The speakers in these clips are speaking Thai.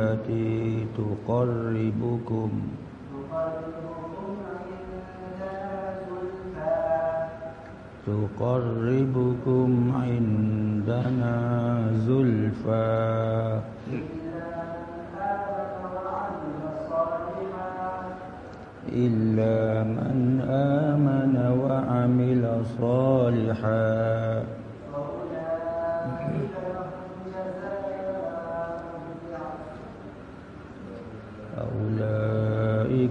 التي تقربكم. تقربكم عندنا زلفى. إلا من آمن وعمل صالحا.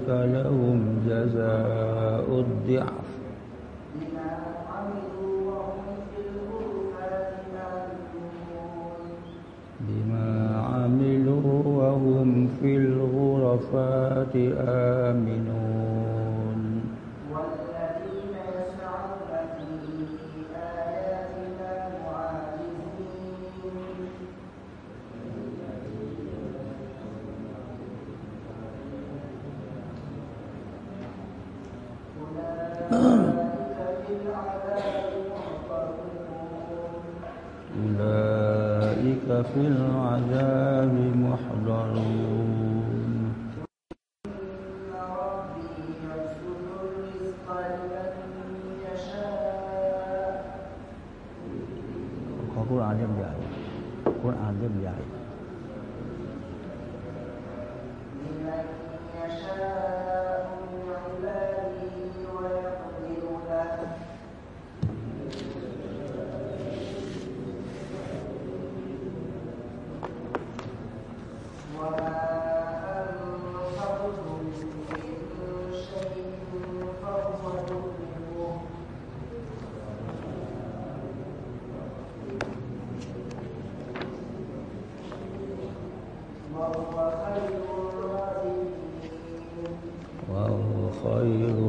أولئك لهم جزاء الضعف. بما عملوا وهم في الغرفات آمنون. في العذاب. وهو خير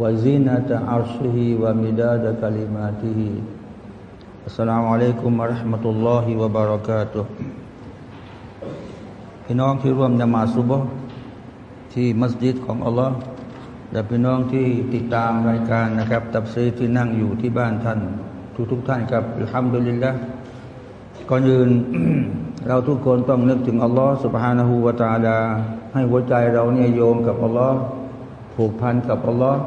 وزينة عرشه ومداد كلماته السلام عليكم ورحمة الله وبركاته พี่น้องที่ร่วมนมาสุบฮ์ที่มัสยิดของอัลลอฮ์และพี่น้องที่ติดตามรายการนะครับตับซีที่นั่งอยู่ที่บ้านท่าน ทุกทุกๆท่านครับอัลฮัมดุลิลละก่อนอื่น เราทุกคนต้องนึกถึงอัลลอฮ์ سبحانه และ تعالى ให้หัวใจเราเนี่ยโยมกับอัลลอฮ์ผูกพันกับอัลลอฮ์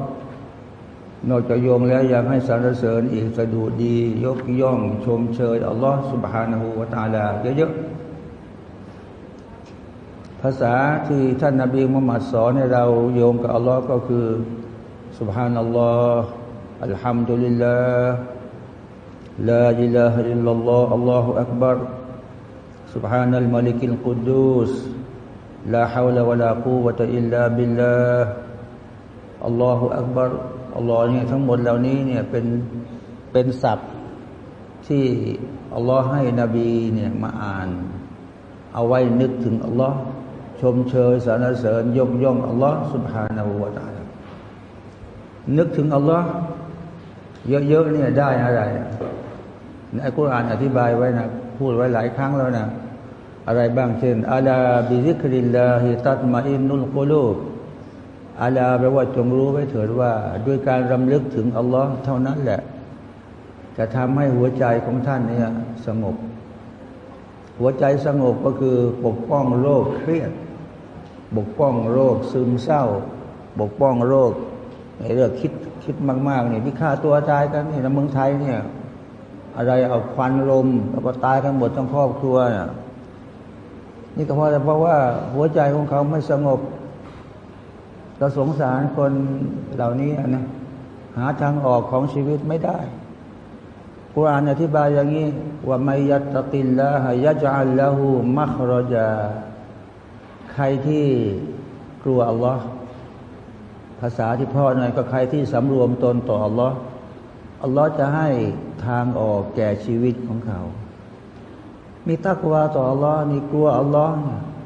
นอกจากโยงแล้วยังให้สรรเสริญอีกสะดุดี ยกย่อง ชมเชย อัลลอฮฺสุบฮานาหูวาตาลาเยอะๆ ภาษาที่ท่านนาบีมุฮัมมัดสอนให้เราโยงกับอัลลอฮ์ก็คือสุบฮานัลลอฮฺالحمد لله لا إله إلا الله الله أكبر سبحان الملك القدوس لا حول ولا قوة إلا بالله الله أكبر อัลลอฮ์เนี่ยทั้งหมดเหล่านี้เนี่ยเป็นเป็นศัพท์ที่อัลลอฮ์ให้นบีเนี่ยมาอ่าน เอาไว้นึกถึงอัลลอฮ์ชมเชยสรรเสริญยกย่องอัลลอฮ์سبحانه وتعاนึกถึงอัลลอฮ์เยอะๆเนี่ยได้อะไรในอัลกุรอานอธิบายไว้นะพูดไว้หลายครั้งแล้วนะอะไรบ้างเช่นألا بذكر الله تطمئن القلوب ألا แปลว่าจงรู้ไว้เถิดว่า ด้วยการรำลึกถึงอัลลอฮ์เท่านั้นแหละ จะทำให้หัวใจของท่านเนี่ยสงบ หัวใจสงบก็คือปกป้องโรคเครียดปกป้องโรคซึมเศร้าปกป้องโรคในเรื่องคิดคิดมากๆเนี่ยที่ฆ่าตัวตายกันนี่ในเมืองไทยเนี่ย อะไรเอาควันลม แล้วก็ตายกันหมดทั้งครอบครัวเนี่ยนี่ก็เพราะเพราะว่าหัวใจของเขาไม่สงบ เราสงสารคนเหล่านี้นะหาทางออกของชีวิตไม่ได้กุรานอธิบายอย่างนี้ว่าไมยัตติลละฮยะจัลละหูมัครจาใครที่กลัวอัลลอฮ์ภาษาที่พ่อหน่อยก็ใครที่สำรวมตนต่ออัลลอฮ์อัลลอฮ์จะให้ทางออกแก่ชีวิตของเขา มีตักวาต่ออัลลอฮ์นี่กลัวอัลลอฮ์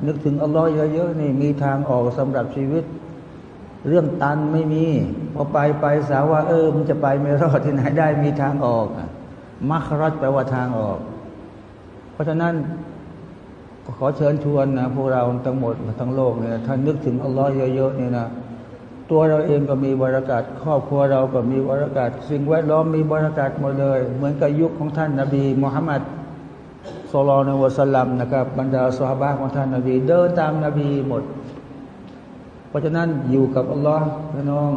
นึกถึงอัลลอฮ์เยอะๆนี่มีทางออกสำหรับชีวิต เรื่องตันไม่มีพอไปไปสาวว่า เออมันจะไปไม่รอดที่ไหนได้มีทางออกมัครัตแปลว่าทางออก เพราะฉะนั้นขอเชิญชวนนะพวกเราทั้งหมดทั้งโลกเนี่ยท่านนึกถึงอัลลอฮ์เยอะๆเนี่ยนะตัวเราเองก็มีบรรยากาศครอบครัวเราก็มีบรรยากาศสิ่งแวดล้อมมีบรรยากาศหมดเลย เหมือนกับยุคของท่านนาบีมุฮัมมัดสุลต่านวะสัลลัมนะครับบรรดาสฮาบะของท่านนาบี เดินตามนาบีหมด เพราะฉะนั้นอยู่กับอัลลอฮ์พี่น้อง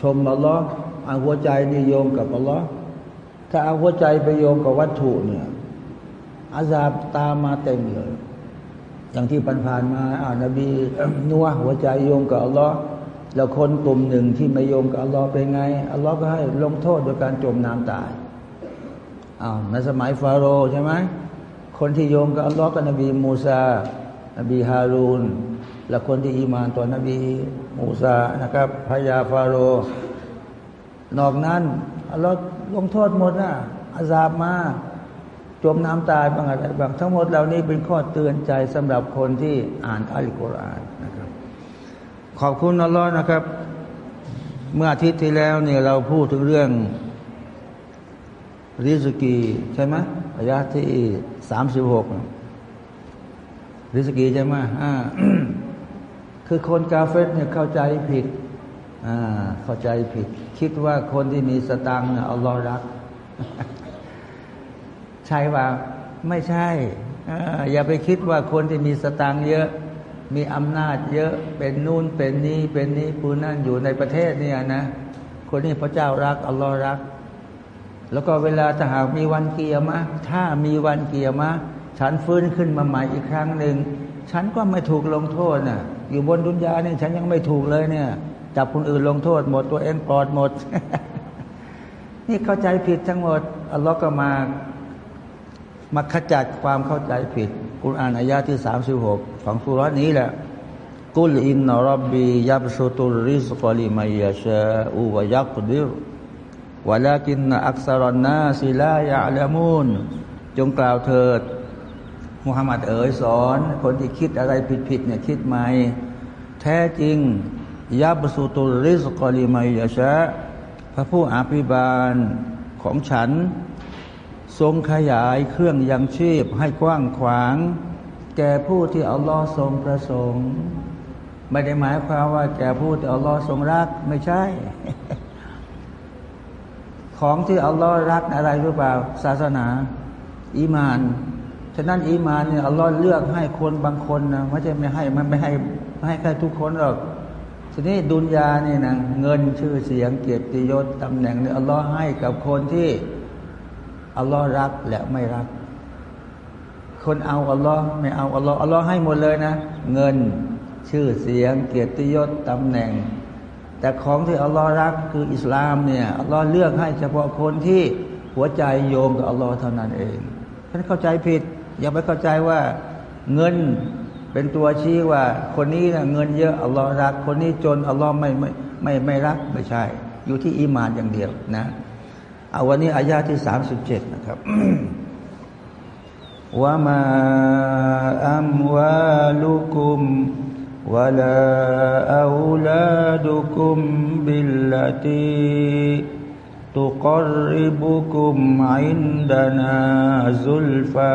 ชมอัลลอฮ์เอาหัวใจนี่โยงกับอัลลอฮ์ถ้าเอาหัวใจไปโยงกับวัตถุเนี่ยอาซาบตามมาเต็มเลย อย่างที่ผ่านมาอ่านบีนัวหัวใจโยงกับอัลลอฮ์แล้วคนกลุ่มหนึ่งที่ไม่โยงกับอัลลอฮ์เป็นไงอัลลอฮ์ก็ให้ลงโทษโดยการจมน้ำตายอ้าวในสมัยฟาโรห์ใช่ไหมคนที่โยงกับอัลลอฮ์ก็นบีมูซานบีฮารูน และคนที่อีมานต่อนบีมูซานะครับพญาฟาโรนอกนั้นอัลลอฮ์ลงโทษหมดนะอาซาบมาจมน้ำตายบางอะไรบางทั้งหมดเหล่านี้เป็นข้อเตือนใจสำหรับคนที่อ่านอัลกุรอานนะครับ ขอบคุณอัลลอฮ์นะครับ เมื่ออาทิตย์ที่แล้วเนี่ยเราพูดถึงเรื่องริสกีใช่ไหมอายะที่สามสิบหกริสกีใช่ไหมอ่า คือคนกาเฟตเนี่ยเข้าใจผิดอ่าเข้าใจผิด คิดว่าคนที่มีสตังค์เนี่ยอัลลอฮ์รัก ใช่ป่าไม่ใช่อย่าไปคิดว่าคนที่มีสตังค์เยอะ มีอำนาจเยอะเป็นนู่นเป็นนี้เป็นนี้ปูนั่นอยู่ในประเทศเนี่ยนะ คนนี้พระเจ้ารักอัลลอฮ์รัก แล้วก็เวลาถ้าหากมีวันเกียร์มะถ้ามีวันเกียร์มะฉันฟื้นขึ้นมาใหม่อีกครั้งหนึ่ง ฉันก็ไม่ถูกลงโทษน่ะ อยู่บนดุนยาเนี่ยฉันยังไม่ถูกเลยเนี่ย จับคนอื่นลงโทษหมดตัวเองปลอดหมด นี่เข้าใจผิดทั้งหมดอัลลอฮ์ก็มามาขจัดความเข้าใจผิดกุรอานอายาที่สามสิบหกของสุรนี้แหละกุลอินนรบบียับสุตุริสกลิมัยชาอูวยักดิรวะลากินอักษรนาสิลายะละมูนจงกล่าวเถิด มุฮัมมัดเอ๋ยสอน คนที่คิดอะไรผิดๆเนี่ยคิดใหม่แท้จริงยับสุตุริสกอลิมัยยะชะพระผู้อภิบาลของฉัน ทรงขยายเครื่องยังชีพให้กว้างขวาง แก่ผู้ที่อัลลอฮ์ทรงประสงค์ไม่ได้หมายความว่าแก่ผู้ที่อัลลอฮ์ทรงรักไม่ใช่ ของที่อัลลอฮ์รักอะไรหรือเปล่า ศาสนา อีมาน ฉะนั้นอีมานเนี่ยอัลลอฮ์เลือกให้คนบางคนนะไม่ใช่ไม่ให้มันไม่ให้ไม่ให้ใครทุกคนหรอกทีนี้ดุนยานี่ยนะเงินชื่อเสียงเกียรติยศตำแหน่งเนี่ยอัลลอฮ์ให้กับคนที่อัลลอฮ์รักและไม่รัก คนเอาอัลลอฮ์ไม่เอาอัลลอฮ์อัลลอฮ์ให้หมดเลยนะ เงินชื่อเสียง เกียรติยศตำแหน่ง แต่ของที่อัลลอฮ์รักคืออิสลามเนี่ยอัลลอฮ์เลือกให้เฉพาะคนที่หัวใจโยมกับอัลลอฮ์เท่านั้นเองท่านเข้าใจผิด อย่าไปเข้าใจว่าเงินเป็นตัวชี้ว่า คนนี้นะเงินเยอะอัลลอฮ์รัก คนนี้จนอัลลอฮ์ไม่ไม่ไม่ไม่รักไม่ใช่ อยู่ที่อีมานอย่างเดียวนะเอาวันนี้อายาที่สามสิบเจ็ดนะครับว่ามาอัมวาลุกุมวะลาอูลาดุกุมบิลลตีตุกริบุกุมอินดานาซุลฟา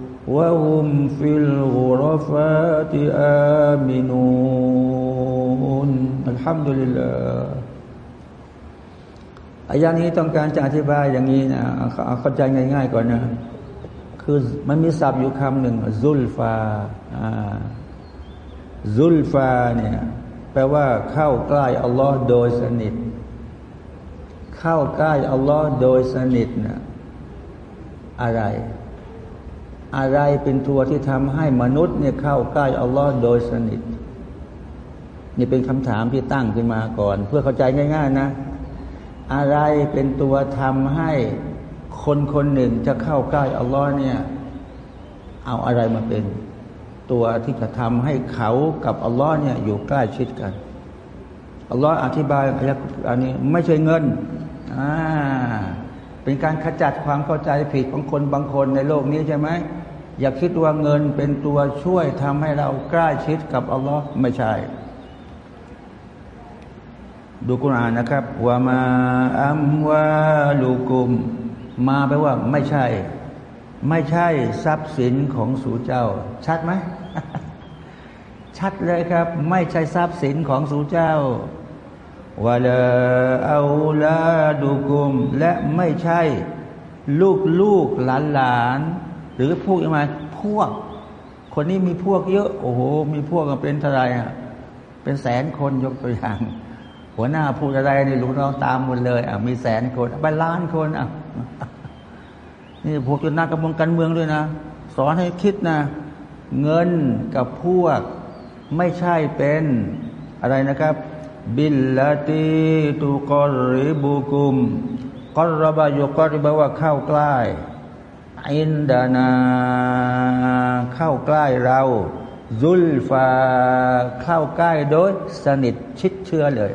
وهم في الغرفات آمنون الحمد لله อายานี้ต้องการจะอธิบายอย่างนี้นะเข้าใจง่ายๆก่อนนะ คือมันมีศัพท์อยู่คำหนึ่งซุลฟาซุลฟาเนี่ยแปลว่าเข้าใกล้อัลลอฮ์โดยสนิท เข้าใกล้อัลลอฮ์โดยสนิทนะอะไร อะไรเป็นตัวที่ทำให้มนุษย์เนี่ยเข้าใกล้อัลลอฮ์โดยสนิท นี่เป็นคำถามที่ตั้งขึ้นมาก่อน เพื่อเข้าใจง่าย ๆ นะ อะไรเป็นตัวทำให้คนคนหนึ่งจะเข้าใกล้อัลลอฮ์เนี่ย เอาอะไรมาเป็น ตัวที่จะทำให้เขากับอัลลอฮ์เนี่ยอยู่ใกล้ชิดกันอัลลอฮ์อธิบายอายะอันนี้ไม่ใช่เงินอ่าเป็นการขจัดความเข้าใจผิดของคนบางคนในโลกนี้ใช่ไหม อย่าคิดว่าเงินเป็นตัวช่วยทำให้เราใกล้ชิดกับอัลลอฮ์ไม่ใช่ ดูกุรอานนะครับว่ามาอัมวาลูกุม มาแปลว่าไม่ใช่ ไม่ใช่ทรัพย์สินของสู่เจ้า ชัดไหมชัดเลยครับ ไม่ใช่ทรัพย์สินของสู่เจ้าวะลาอาลาดูกุม และไม่ใช่ ลูกลูกหลานหลาน หรือพวกยังไงพวก คนนี้มีพวกเยอะ โอ้โห มีพวกกันเป็นเท่าไรอะเป็นแสนคนยกตัวอย่าง หัวหน้าพูดอะไรนี่ลูกน้องตามหมดเลยอะมีแสนคนไปล้านคนอะนี่พวกจนนักการเมืองการเมืองด้วยนะ สอนให้คิดนะ เงินกับพวกไม่ใช่เป็นอะไรนะครับ บิลลาตีตุกอริบุกุมกอรบายุกอริบว่าเข้าใกล้ อินดานา เข้าใกล้เราซุลฟาเข้าใกล้โดยสนิทชิดเชื่อเลย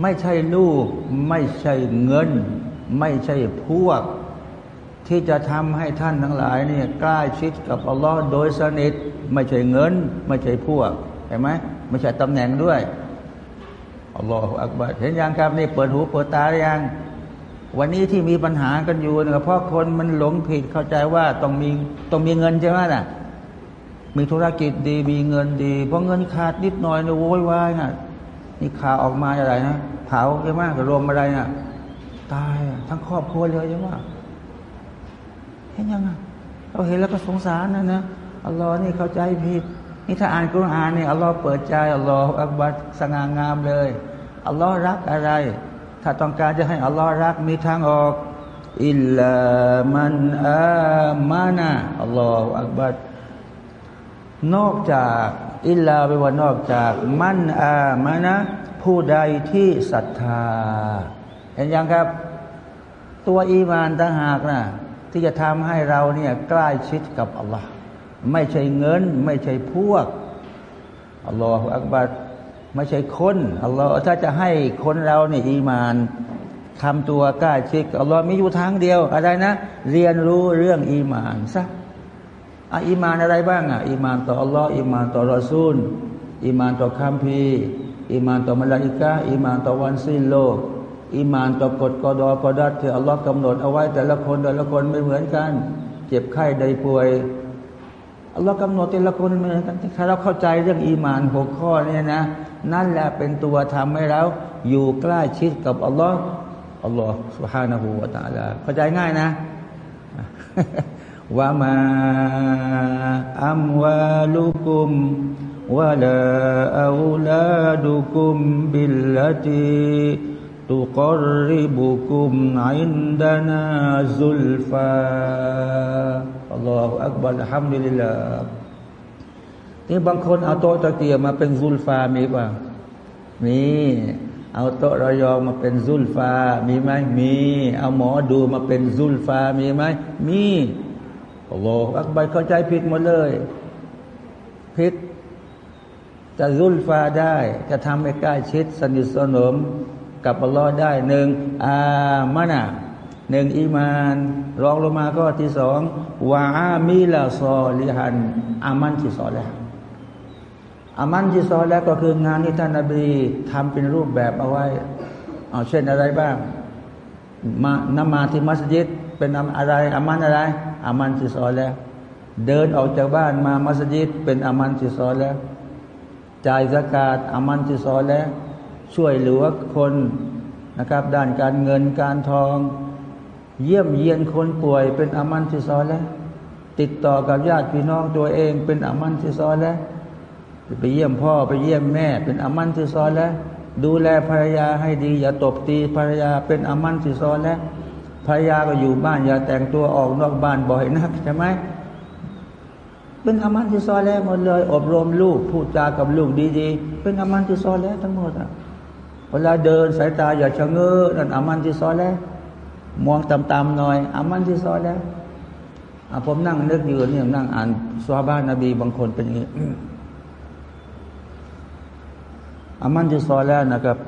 ไม่ใช่ลูก ไม่ใช่เงิน ไม่ใช่พวก ที่จะทำให้ท่านทั้งหลายเนี่ยใกล้ชิดกับอัลลอฮ์โดยสนิท ไม่ใช่เงิน ไม่ใช่พวกเห็นไหมไม่ใช่ตำแหน่งด้วยอัลลอฮฺอักบัรเห็นยังครับนี่เปิดหูเปิดตาหรือยัง วันนี้ที่มีปัญหากันอยู่เนี่ยเพราะคนมันหลงผิดเข้าใจว่าต้องมีต้องมีเงินใช่ไหมน่ะ มีธุรกิจดีมีเงินดี เพราะเงินขาดนิดหน่อยเนี่ยโวยวายน่ะนี่ข่าวออกมาอะไรนะเผาใช่ไหมรวมอะไรน่ะ ตายทั้งครอบครัวเลยใช่ไหมเห็นยังอะเราเห็นแล้วก็สงสารนะนะอัลลอฮ์นี่เข้าใจผิดนี่ถ้าอ่านกุรอานเนี่ยอัลลอฮ์เปิดใจอัลลอฮ์อักบัรสง่างามเลยอัลลอฮ์รักอะไร ถ้าต้องการจะให้อัลลอฮ์รักมีทางออก อิลลามันอามานะอัลลอฮ์อักบัรนอกจากอิลลาไปว่านอกจากมันอามานะผู้ใดที่ศรัทธา เห็นยังครับ ตัวอีมานต่างหากนะที่จะทำให้เราเนี่ยใกล้ชิดกับอัลลอฮ์ไม่ใช่เงิน ไม่ใช่พวกالله أكبر ไม่ใช่คนอัลลอฮ์ถ้าจะให้คนเราเนี่ยอีมานทำตัวใกล้ชิดอัลลอฮ์มีอยู่ทางเดียว อะไรนะ เรียนรู้เรื่องอีมานซะอะอีมานอะไรบ้างอะอีมานต่ออัลลอฮ์อีมานต่อรอซูลอีมานต่อคัมภีร์อีมานต่อมลาอิกะอีมานต่อวันสิ้นโลกอีมานต่อกฎ قضاء قدرที่อัลลอฮ์กำหนดเอาไว้แต่ละคนแต่ละคนไม่เหมือนกัน เจ็บไข้ใดป่วยอัลลอฮ์กำหนดแต่ละคนไม่เหมือนกันถ้าเราเข้าใจเรื่องอีมานหกข้อเนี่ยนะ นั่นแหละเป็นตัวทำให้เราอยู่ใกล้ชิดกับอัลลอฮ์อัลลอฮ์ سبحانه และ تعالى เข้าใจง่ายนะ วะมาอัมวาลุกุมวะลาอูลาดุกุมบิลลตีตุกริบุกุมอินดานาซุลฟาอัลลอฮฺอักบัรฮัมดุลิลลาห์ นี่บางคนเอาโต๊ะตะเกียบมาเป็นซุลฟามีป่ะมีเอาโต๊ะระยองมาเป็นซุลฟา มีไหมมี เอาหมอดูมาเป็นซุลฟา มีไหมมีอัลลอฮฺอักบัรเข้าใจผิดหมดเลยผิดจะซุลฟาได้ จะทำให้ใกล้ชิดสนิทสนม กับอัลลอฮ์ได้หนึ่งอามานะหนึ่งอีมานรองลงมาก็ที่สองวาอามิลาซอลิฮันอามันที่สอนแล้ว อามันที่สอแล้วก็คืองานที่ท่านนบีทำเป็นรูปแบบเอาไว้ เอาเช่นอะไรบ้างมานมาที่มัสยิด เป็นอะไรอามันอะไรอามันที่สอแล้ว เดินออกจากบ้านมามัสยิด เป็นอามันที่สอแล้วจ่ายสกาดอามันที่สอแล้ว ช่วยเหลือคนนะครับ ด้านการเงินการทอง เยี่ยมเยียนคนป่วยเป็นอามันที่ซอแล้ว ติดต่อกับญาติพี่น้องตัวเอง เป็นอามันที่ซอแล้ว ไปเยี่ยมพ่อไปเยี่ยมแม่ เป็นอามันที่ซอแล้ว ดูแลภรรยาให้ดี อย่าตบตีภรรยาเป็นอามันที่ซอแล้วภรรยาก็อยู่บ้านอย่าแต่งตัวออกนอกบ้านบ่อยนักใช่ไหมเป็นอามันที่ซอแล้วหมดเลย อบรมลูกพูดจากับลูกดีๆ เป็นอามันที่ซอแล้วทั้งหมดอะเวลาเดินสายตาอย่าชะเง้อนั่นอามันที่ซอแล้วมองต่ำๆหน่อยอามันที่ซอแล้วผมนั่งนึกอยู่เนี่ยนั่งอ่านซาบ้านนบีบางคนเป็นอย่างนี้ อามันที่ซอแล้วนะครับ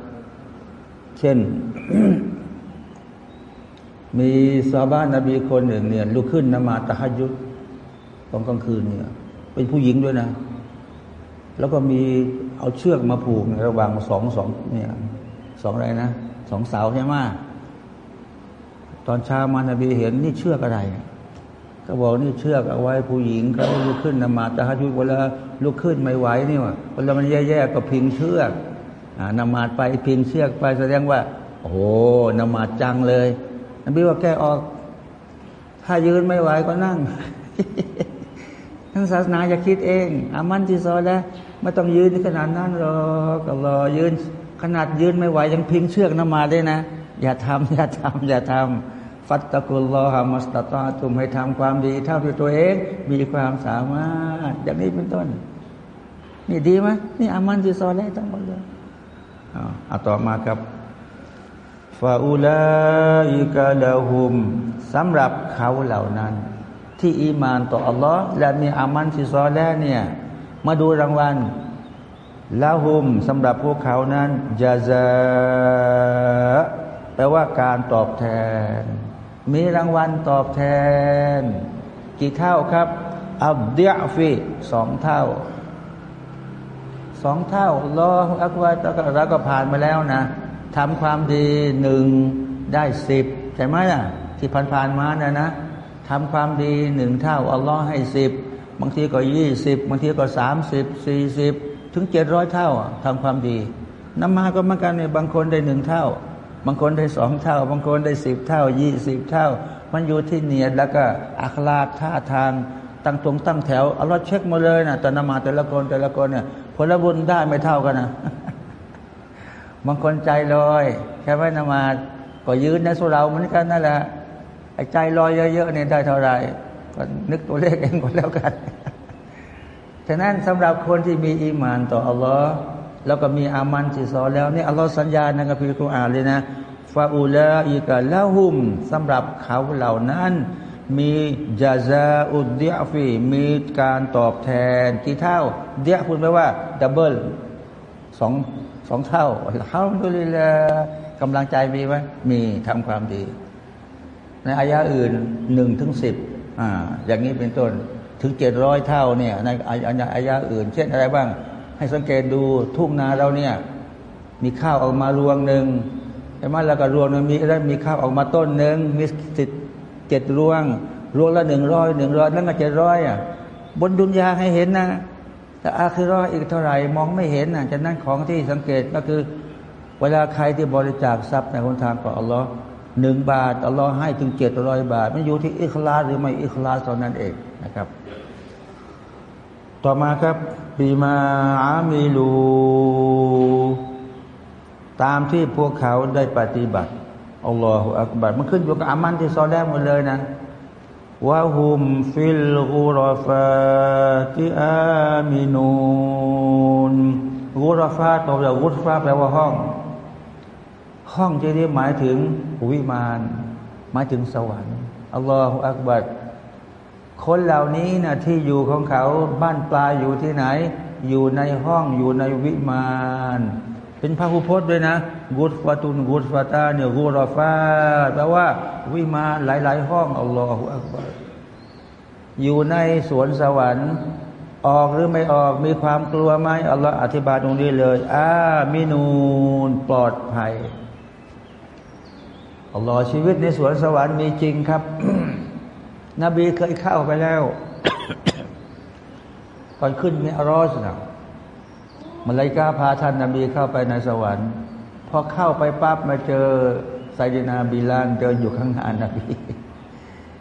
เช่น มีซาบ้านนบีคนหนึ่งเนี่ยลุกขึ้นนมาตะฮัยุดตอนกลางคืนเนี่ย เป็นผู้หญิงด้วยนะ แล้วก็มีเอาเชือกมาผูกระหว่างสองสองเนี่ยสองอะไรนะสองเสาใช่ไหมตอนเช้ามานบีเห็นนี่เชือกอะไร ก็บอกนี่เชือกเอาไว้ผู้หญิงเขาลุกขึ้นนมาตะฮัจุเวลาลุกขึ้นไม่ไหวนี่วะเวลามันแย่ๆก็พิงเชือกนมาดไปพิงเชือกไปแสดงว่าโอ้โหนมาดจังเลยนบีว่าแกออก ถ้ายืนไม่ไหวก็นั่งทั้งศาสนาอย่าคิดเอง อามันที่ซอแล้วไม่ต้องยืนขนาดนั้นหรอกก็รอยืน ขนาดยืนไม่ไหวยังพิงเชือกนมาได้นะ อย่าทำอย่าทำอย่าทำ ฟัตตะกุลลอฮามัสตตาตุมให้ทำความดีเท่าที่ตัวเอง มีความสามารถ อย่างนี้เป็นต้น นี่ดีไหมนี่อามันที่ซอแล้ทั้งหมดเลยเอาต่อมาครับฟาอูลาอิกาลาหุมสำหรับเขาเหล่านั้น ที่อีมานต่ออัลลอฮ์และมีอามันที่ซอแล้วเนี่ยมาดูรางวัลละหุมสำหรับพวกเขานั้นจาซาแปลว่าการตอบแทน มีรางวัลตอบแทน กี่เท่าครับ อับเดียฟีสองเท่าสองเท่ารออักวาตะกราก็ผ่านมาแล้วนะทำความดีหนึ่งได้สิบใช่ไหมล่ะ ที่ผ่านๆมานะนะทำความดีหนึ่งเท่าอัลลอฮ์ให้สิบบางทีก็ยี่สิบบางทีก็สามสิบสี่สิบถึงเจ็ดร้อยเท่าทำความดีน้ำมาก็เหมือนกันเนี่ยบางคนได้หนึ่งเท่า บางคนได้สองเท่า บางคนได้สิบเท่ายี่สิบเท่า มันอยู่ที่เนียดแล้วก็อัคลาดท่าทางตั้งตรงตั้งแถวอัลลอฮ์เช็คมาเลยนะแต่นมาแต่ละคนแต่ละคนเนี่ยผลบุญได้ไม่เท่ากันนะบางคนใจลอยแค่ไม่นมาก็ยืนในสุเราเหมือนกันนั่นแหละไอ้ใจลอยเยอะๆเนี่ยได้เท่าไหร่ก็นึกตัวเลขเองก็แล้วกันฉะนั้นสำหรับคนที่มีอีมานต่ออัลลอฮ์ แล้วก็มีอามันที่สอนแล้วนี่อัลลอฮ์สัญญาในกัมภีร์คุรอานเลยนะฟาอูลาอีกะละหุมสำหรับเขาเหล่านั้น มีจาซาอุดเดียฟีมีการตอบแทนกี่เท่า เดียพูดไปว่าดับเบิลสองสองเท่าเขาดูเลยละกำลังใจมีไหมมีทำความดี ในอายะอื่นหนึ่งถึงสิบอ่าอย่างนี้เป็นต้นถึงเจ็ดร้อยเท่าเนี่ยในอายะอื่น เช่นอะไรบ้าง ให้สังเกตดูทุ่งนาเราเนี่ย มีข้าวออกมารวงหนึ่งใช่ไหมแล้วก็รวงหนึงมีแล้วมีข้าวออกมาต้นหนึ่งมีสิบเจ็ดรวง รวงละหนึ่งร้อยหนึ่งร้อยนั่นก็เจ็ดร้อยอะบนดุนยาให้เห็นนะ แต่อาคือร้อยอีกเท่าไหร่มองไม่เห็นนะฉะนั้นของที่สังเกตก็คือ เวลาใครที่บริจาคทรัพย์ในหนทางขออัลลอฮ์หนึ่งบาทอัลลอฮ์ให้ถึงเจ็ดร้อยบาท มันอยู่ที่อิคลาสหรือไม่อิคลาสเท่านั้นเองนะครับ ต่อมาครับบีมาอามิลู ตามที่พวกเขาได้ปฏิบัติอัลลอฮฺอักบัรมันขึ้นอยู่กับอามันที่ซอแรกหมดเลยนะวะฮุมฟิลกุรฟาติอามินูนกุรฟาตแปลว่ากุรฟาแปลว่าห้อง ห้องที่นี้หมายถึงวิมาน หมายถึงสวรรค์อัลลอฮฺอักบัร คนเหล่านี้นะที่อยู่ของเขาบ้านปลายอยู่ที่ไหน อยู่ในห้องอยู่ในวิมานเป็นพระหุพจน์ด้วยนะ กุศฟาตุนกุศฟาตาเนี่ยกุรอฟาแปลว่า วิมานหลาย ๆ ห้องอัลลอฮฺอักบัรอยู่ในสวนสวรรค์ ออกหรือไม่ออกมีความกลัวไหมอัลลอฮฺอธิบายตรงนี้เลยอามินูนปลอดภัยอัลลอฮฺชีวิตในสวนสวรรค์มีจริงครับ นบีเคยเข้าไปแล้วตอนขึ้นมิอารอสนะมาลายกาพาท่านนบีเข้าไปในสวรรค์พอเข้าไปปั๊บมาเจอไซดีนาบิลานเดินอยู่ข้างหน้านบี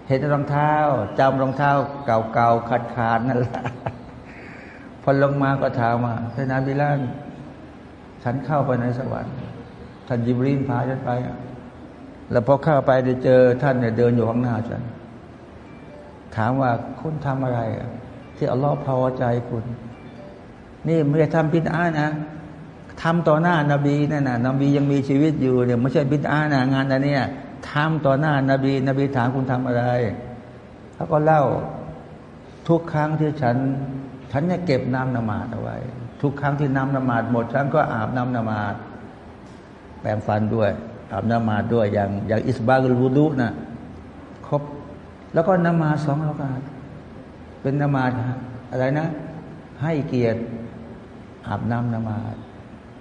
เห็นรองเท้าจำรองเท้า เก่าๆขาดขาดนั่นแหละพอลงมาก็ถามว่าไซดีนาบิลานฉันเข้าไปในสวรรค์ท่านยิบรีนพาฉันไปอะแล้วพอเข้าไปได้เจอท่านเนี่ยเดินอยู่ข้างหน้าฉัน ถามว่าคุณทำอะไร ที่อัลลอฮ์พอใจคุณ นี่ไม่ได้ทำบิดอานะทำต่อหน้านาบีนั่นนะนบียังมีชีวิตอยู่เนี่ยไม่ใช่บิดอานะงานอันเนี้ยทำต่อหน้านาบี นบีถามคุณทำอะไรเขาก็เล่าทุกครั้งที่ฉัน ฉันเนี่ยเก็บน้ำนมาดเอาไว้ ทุกครั้งที่น้ำนมาดหมดฉันก็อาบน้ำนมาดแปรงฟันด้วยอาบน้ำมาดด้วยอย่างอย่างอิสบาลุลวูดุนะครบ แล้วก็นมาสองรากาเป็นนมาอะไรนะ ให้เกียรติอาบน้ำนมาด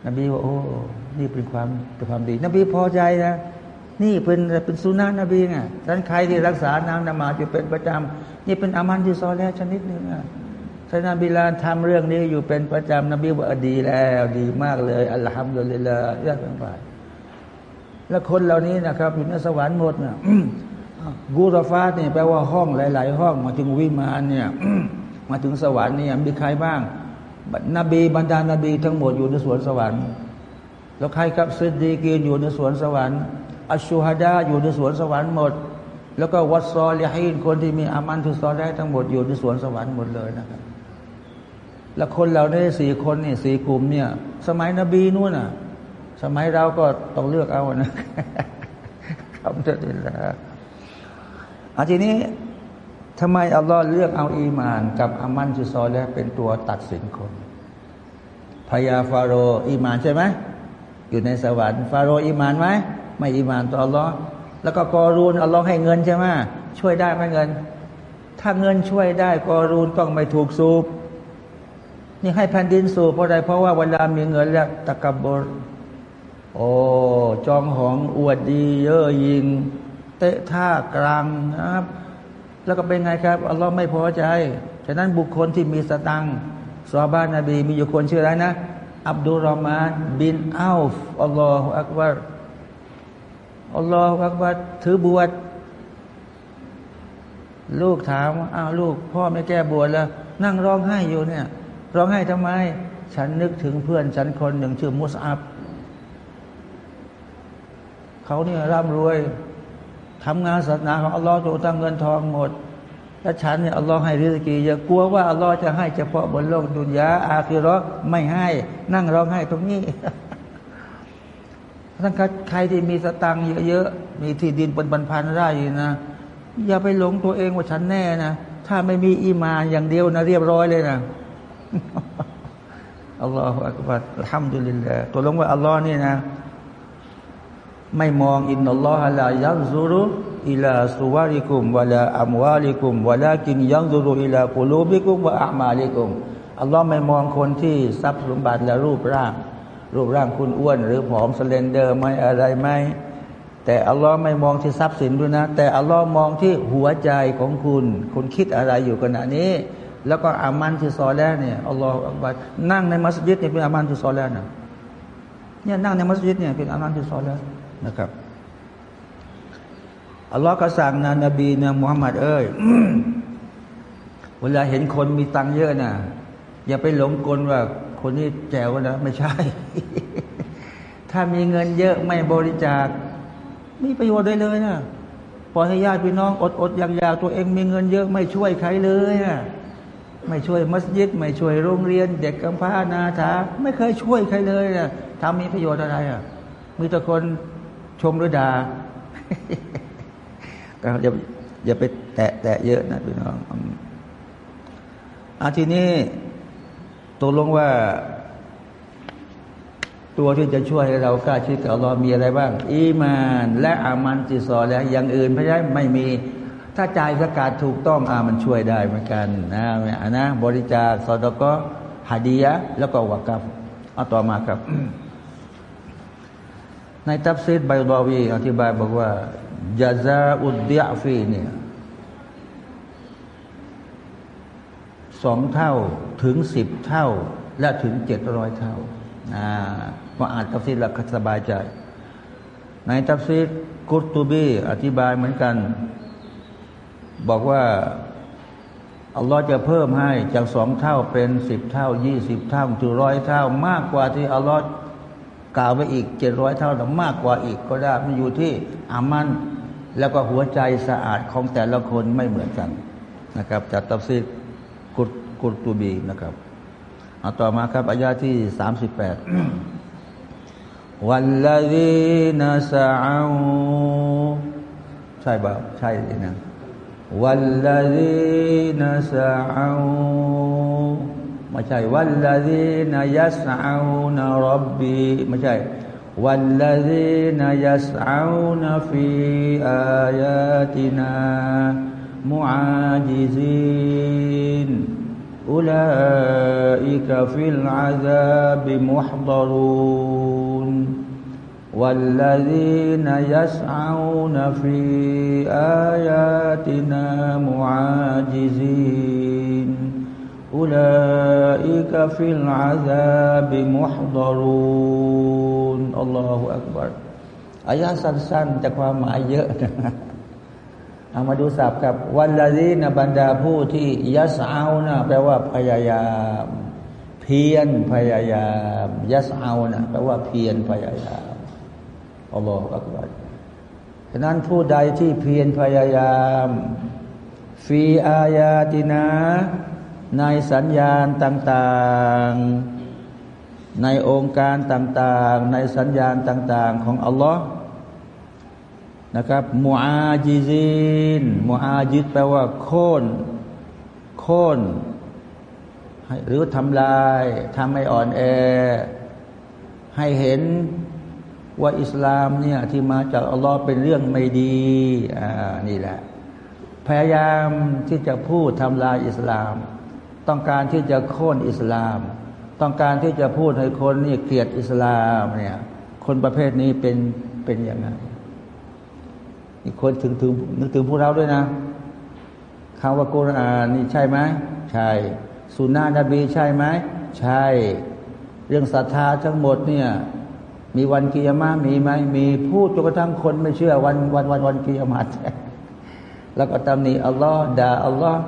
นบีว่าโอ้นี่เป็นความเป็นความดี นบีพอใจนะนี่เป็นเป็นสุนานะนบีไงดังนั้นใครที่รักษาน้ำนมาดอยู่เป็นประจำนี่เป็นอามันที่ซอแล้วชนิดหนึ่งอะท่านนบีลาทำเรื่องนี้อยู่เป็นประจำนบีว่าดีแล้วดีมากเลยอัลฮัมดุลิลลาห์ยอดเป็นฝ่ายแล้วคนเหล่านี้นะครับอยู่ในสวรรค์หมดนะ กูรฟาตเนี่ยแปลว่าห้องหลาย ๆ ห้องมาถึงวิมานเนี่ยมาถึงสวรรค์เนี่ยมีใครบ้าง นบีบรรดานบีทั้งหมดอยู่ในสวนสวรรค์ แล้วใครครับซิดดีกีนอยู่ในสวนสวรรค์อัชชูฮดาอยู่ในสวนสวรรค์หมด แล้วก็วัดซอลีฮีนคนที่มีอามันทุซอได้ทั้งหมดอยู่ในสวนสวรรค์หมดเลยนะครับ แล้วคนเราได้สี่คนนี่สี่กลุ่มเนี่ย สมัยนบีนู่นน่ะ สมัยเราก็ต้องเลือกเอานะคำเด็ดละ อาทีนี้ทำไมอัลลอฮ์เลือกเอาอีมาน กับอามันจุซอและเป็นตัวตัดสินคนพญาฟาโรห์อีมานใช่ไหมอยู่ในสวรรค์ฟาโรห์อีมานไหมไม่อีมานต่ออัลลอฮ์แล้วก็กอรูนอัลลอฮ์ให้เงินใช่ไหมช่วยได้ไหมเงิน ถ้าเงินช่วยได้กอรูนต้องไม่ถูกสูบนี่ให้แผ่นดินสูบเพราะอะไรเพราะว่าเวลามีเงินแล้วتكبرโอ้จองหองอวดดี เยอะยิง เตะท่ากลางนะครับ แล้วก็เป็นไงครับอัลลอฮ์ไม่พอใจ ฉะนั้นบุคคลที่มีสตังค์ซอบ้านนบีมีอยู่คนชื่ออะไรนะ อับดุลรอมานบินอัลฟอัลลอฮฺอักบารอัลลอฮฺอักบารถือบวชลูกถามว่าอ้าวลูก พ่อไม่แก้บวชแล้ว นั่งร้องไห้อยู่เนี่ย ร้องไห้ทำไม ฉันนึกถึงเพื่อนฉันคนหนึ่งชื่อมุสอับเขาเนี่ยร่ำรวย ทำงานศาสนาของอัลลอฮ์ตัวตั้งเงินทองหมดแล้วฉันเนี่ยอัลลอฮ์ให้ริสกีอย่ากลัวว่าอัลลอฮ์จะให้เฉพาะบนโลกดุนยาอาคิราะห์ไม่ให้นั่งร้องไห้ตรงนี้ท่านใครที่มีสตังเยอะๆมีที่ดินเป็นพันๆไร่นะอย่าไปหลงตัวเองว่าฉันแน่นะถ้าไม่มีอีมานอย่างเดียวนะเรียบร้อยเลยนะอัลลอฮฺอักบัรทำดุลิลลาห์ตัวลงว่าอัลลอฮ์นี่นะ ไม่มองإن الله لا ينظر إلى صوركم ولا أموالكم ولكن ينظر إلى قلوبكم وأعمالكمอัลลอฮ์ไม่มองคนที่ทรัพย์สมบัติและรูปร่าง รูปร่างคุณอ้วน หรือผอม slender ไหมอะไรไหมแต่อัลลอฮ์ไม่มองที่ทรัพย์สินด้วยนะ แต่อัลลอฮ์มองที่หัวใจของคุณ คุณคิดอะไรอยู่ขณะนี้ แล้วก็عمل ที่ صالح เนี่ย الله أكبرนั่งในมัสยิดเนี่ยเป็นعمل ที่ صالح นะเนี่ยนั่งในมัสยิดเนี่ยเป็นอามันที่ซอแล้ว นะครับอัลลอฮ์ก็สั่งนะนบีนะมุฮัมมัดเอ้ยเวลาเห็นคนมีตังค์เยอะนะอย่าไปหลงกลว่าคนนี้แจวนะ ไม่ใช่ ถ้ามีเงินเยอะไม่บริจาคมีประโยชน์ได้เลยนะปล่อยให้ญาติพี่น้องอดอดอย่างยาวตัวเองมีเงินเยอะไม่ช่วยใครเลยอะไม่ช่วยมัสยิด ไม่ช่วยโรงเรียน เด็กกำพร้านาถาไม่เคยช่วยใครเลยนะทำมีประโยชน์อะไรอะมีแต่คน ชมหรือด่าอย่าอย่าไปแตะแตะเยอะนะพี่น้องอาทีนี้ตกลงว่า ตัวที่จะช่วยให้เรากล้าชิดกับอัลลอฮ์มีอะไรบ้าง อีมานและอามันติซอและอย่างอื่นพระยะไม่มี ถ้าจ่ายสกาดถูกต้องอามันช่วยได้เหมือนกันนะนะ บริจาคصدقة هدية แล้วก็ وقفเอาต่อมาครับ ในตัฟซีรไบดอวี อธิบายบอกว่าجزاء الضعفเนี่ยสองเท่าถึงสิบเท่า และถึงเจ็ดร้อยเท่าอ่าพออ่านตัฟซีรแล้วสบายใจ ในตัฟซีรกุรตุบี อธิบายเหมือนกัน บอกว่าอัลลอฮ์จะเพิ่มให้จากสองเท่าเป็นสิบเท่ายี่สิบเท่าถึงร้อยเท่ามากกว่าที่อัลลอฮ์ กล่าวไว้อีกเจ็ดร้อยเท่าแต่มากกว่าอีกก็ได้มันอยู่ที่عملแล้วก็หัวใจสะอาดของแต่ละคนไม่เหมือนกันนะครับ จากตัฟซีรกุรกุรตุบีนะครับเอาต่อมาครับอายะฮ์ที่สามสิบแปดوالذيนาสาใช่ บ่าใช่นะวันละดีนาสาวไม่ใช่วันละดีนายัสเอานารับบีไม่ใช่ والذين يسعون في آياتنا معاجزين أولئك في العذاب محضرون والذين يسعون في آياتنا معاجزين أولئك في العذاب محضرون الله أكبر อายะสั้นๆแต่ความหมายเยอะนะเอามาดูศัพท์กับวันละดีนะบรรดาผู้ที่ยัสเอานะแปลว่าพยายาม เพียรพยายามยัสเอานะแปลว่าเพียรพยายามอัลลอฮฺอักบัรฉะนั้นผู้ใดที่เพียรพยายามฟีอายาตินา ในสัญญาณต่างๆ ในองค์การต่างๆ ในสัญญาณต่าง ๆ ของอัลลอฮ์นะครับมูอาจิซินมูอาจิตแปลว่าโค่นโค่นหรือทำลายทำให้อ่อนแอ ให้เห็นว่าอิสลามเนี่ยที่มาจากอัลลอฮ์เป็นเรื่องไม่ดีอ่านี่แหละ พยายามที่จะพูดทำลายอิสลาม ต้องการที่จะโค่นอิสลาม ต้องการที่จะพูดให้คนนี่เกลียดอิสลามเนี่ยคนประเภทนี้เป็นเป็นอย่างไรอีกคนถึงถึงนึกถึงพวกเราด้วยนะคำว่ากุรอานนี่ใช่ไหมใช่สุนนะนบีใช่ไหมใช่ เรื่องศรัทธาทั้งหมดเนี่ยมีวันกิยามะมีไหมมีพูดจนกระทั่งคนไม่เชื่อวันวันวันวันกิยามัตแล้วก็ตำหนิอัลลอฮ์ด่าอัลลอฮ์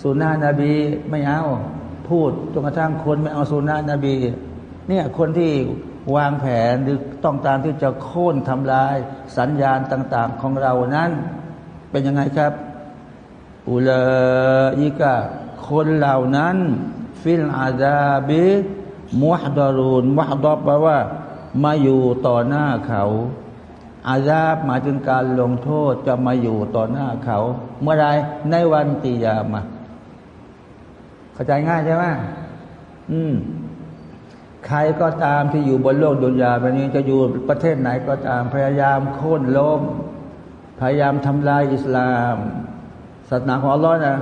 สุนนะบีไม่เอาพูดจนกระทั่งคนไม่เอาสุนนะบี เนี่ยคนที่วางแผนหรือต้องการที่จะโค่นทำลายสัญญาณต่าง ๆ ของเรานั้น เป็นยังไงครับ อุลอิกะคนเหล่านั้น ฟิลอาดาบิมุฮดารูนมุฮดอบแปลว่า มาอยู่ต่อหน้าเขา อาซาบหมายถึงการลงโทษจะมาอยู่ต่อหน้าเขา เมื่อไรในวันตียามา เข้าใจง่ายใช่ไหมอืม ใครก็ตามที่อยู่บนโลกดุนยาแบบนี้จะอยู่ประเทศไหนก็ตาม พยายามโค่นล้ม พยายามทำลายอิสลามศาสนาของอัลลอฮ์นะ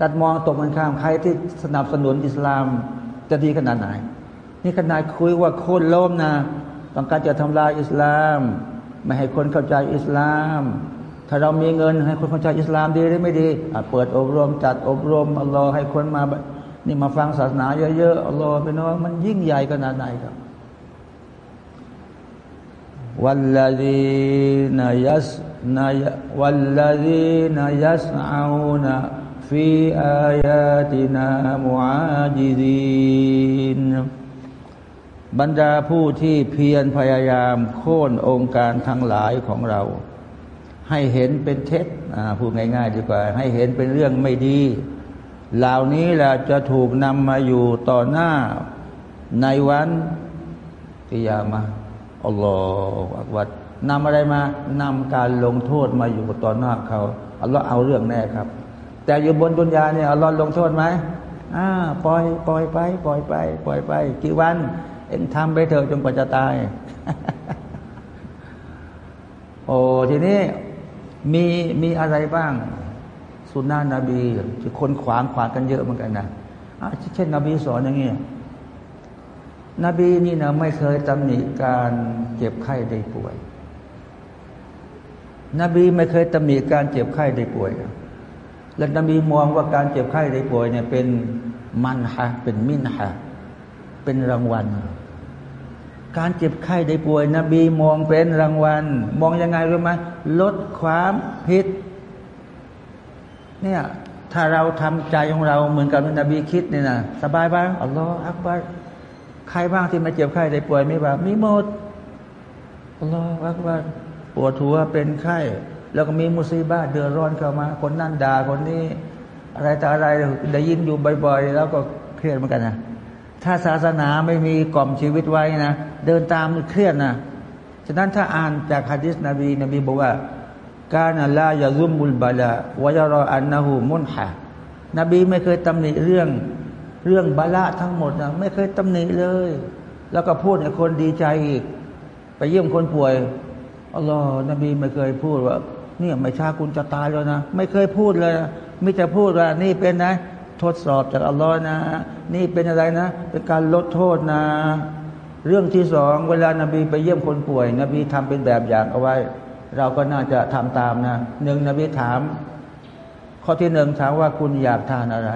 ตัดมองตกมันข้ามใครที่สนับสนุนอิสลามจะดีขนาดไหน นี่ขนาดคุยว่าโค่นล้มนะต้องการจะทำลายอิสลาม ไม่ให้คนเข้าใจอิสลาม ถ้าเรามีเงินให้คนคนาใจอิสลามดีหรือไม่ดีเปิดอบรมจัดอบรมอัลลอฮ์ให้คนมา นี่มาฟังศาสนาเยอะๆอัลลอฮ์เป็นว่ามันยิ่งใหญ่ขนาดไหนครับวัลลาดีนายัสนายวัลลาดีนายัสอานะฟีอายาตินามุอาจีดีนบรรดาผู้ที่เพียรพยายามโค่นองค์การทั้งหลายของเรา ให้เห็นเป็นเท็จพูดง่ายๆดีกว่า ให้เห็นเป็นเรื่องไม่ดี เหล่านี้แหละจะถูกนำมาอยู่ต่อหน้าในวันกิยามะอัลลอฮฺอักบัดนำอะไรมานำการลงโทษมาอยู่ต่อหน้าเขาอัลลอฮ์เอาเรื่องแน่ครับ แต่อยู่บนดุนยาเนี่ยอัลลอฮ์ลงโทษไหมอ่าปล่อยปล่อยไปปล่อยไป ปล่อยไป กี่วัน เอ็งทำไปเถอะจนกว่าจะตาย โอ้ทีนี้ มีมีอะไรบ้าง สุนนะนบีที่คนขวางขวางกันเยอะเหมือนกันนะเช่น นบีสอนอย่างนี้นบีนี่นะไม่เคยตำหนิการเจ็บไข้ได้ป่วย นบีไม่เคยตำหนิการเจ็บไข้ได้ป่วย และนบีมองว่าการเจ็บไข้ได้ป่วยเนี่ยเป็นมันฮะเป็นมินฮะเป็นรางวัล การเจ็บไข้ได้ป่วยนบีมองเป็นรางวัล มองยังไงรู้ไหมลดความผิด เนี่ยถ้าเราทำใจของเราเหมือนกับนบีคิดเนี่ยนะสบายบ้างอัลลอฮฺอักบัรใครบ้างที่มาเจ็บไข้ได้ป่วยไม่บ้างมีหมดอัลลอฮฺอักบัรปวดหัวเป็นไข้ แล้วก็มีมุสีบ้าเดือดร้อนเข้ามา คนนั่นด่าคนนี้ อะไรแต่อะไรได้ยินอยู่บ่อย ๆ แล้วก็เครียดเหมือนกันนะ ถ้าศาสนาไม่มีกล่อมชีวิตไว้นะ เดินตามเครียดนะฉะนั้นถ้าอ่านจากฮะดิษนบีนบีบอกว่าการอัลลอยาซุมมุลบาลาวะยรออันนะฮูมุนฮะนบีไม่เคยตำหนิเรื่องเรื่องบาละทั้งหมดนะไม่เคยตำหนิเลย แล้วก็พูดให้คนดีใจอีก ไปเยี่ยมคนป่วยอัลลอฮ์นบีไม่เคยพูดว่าเนี่ยไม่ช้าคุณจะตายแล้วนะ ไม่เคยพูดเลยนะมิจะพูดว่านี่เป็นนะ ทดสอบจากอัลลอฮ์นะ นี่เป็นอะไรนะ เป็นการลดโทษนะ เรื่องที่สองเวลานบีไปเยี่ยมคนป่วย นบีทำเป็นแบบอย่างเอาไว้ เราก็น่าจะทำตามนะหนึ่งนบีถาม ข้อที่หนึ่งถามว่าคุณอยากทานอะไร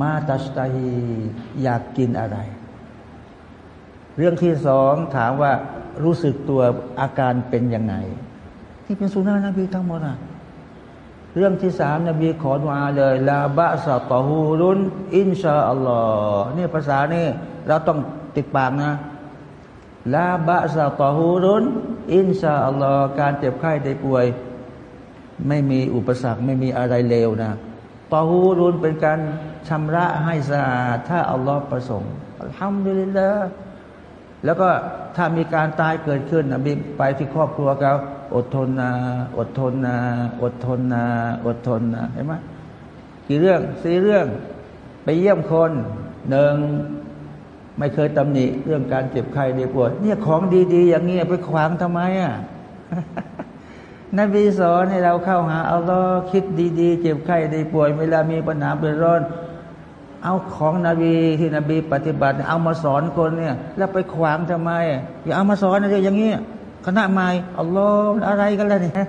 มาตัสตาฮีอยากกินอะไร เรื่องที่สองถามว่ารู้สึกตัวอาการเป็นยังไงที่เป็นสุนานะบีทั้งหมดอะ เรื่องที่สามนบีขอดุอาเลยลาบะสะตอฮูรุนอินชาอัลลอฮ์นี่ภาษานี่เราต้องติดปากนะลาบะสะตอฮูรุนอินชาอัลลอฮ์การเจ็บไข้ได้ป่วย ไม่มีอุปสรรคไม่มีอะไรเลวนะตอฮูรุนเป็นการชำระให้สะอาดถ้าอัลลอฮ์ประสงค์ทำดีเลยละ แล้วก็ถ้ามีการตายเกิดขึ้นนะบิไปที่ครอบครัวเขาอดทนนะอดทนนะอดทนนะอดทนนะเห็นไหมกี่เรื่องสี่เรื่อง ไปเยี่ยมคนหนึ่งไม่เคยตำหนิเรื่องการเจ็บไข้ได้ป่วยเนี่ยของดีๆ อย่างนี้ไปขวางทำไมอะนบีสอนให้เราเข้าหาอัลลอฮ์คิดดีๆ เจ็บไข้ได้ป่วย เวลามีปัญหาเป็นร้อน เอาของนบีที่นบีปฏิบัติ เอามาสอนคนเนี่ย แล้วไปขวางทำไม อย่าเอามาสอนอะไรอย่างนี้ยคณะไม่อัลลอฮ์อะไรกันล่ะเนี่ย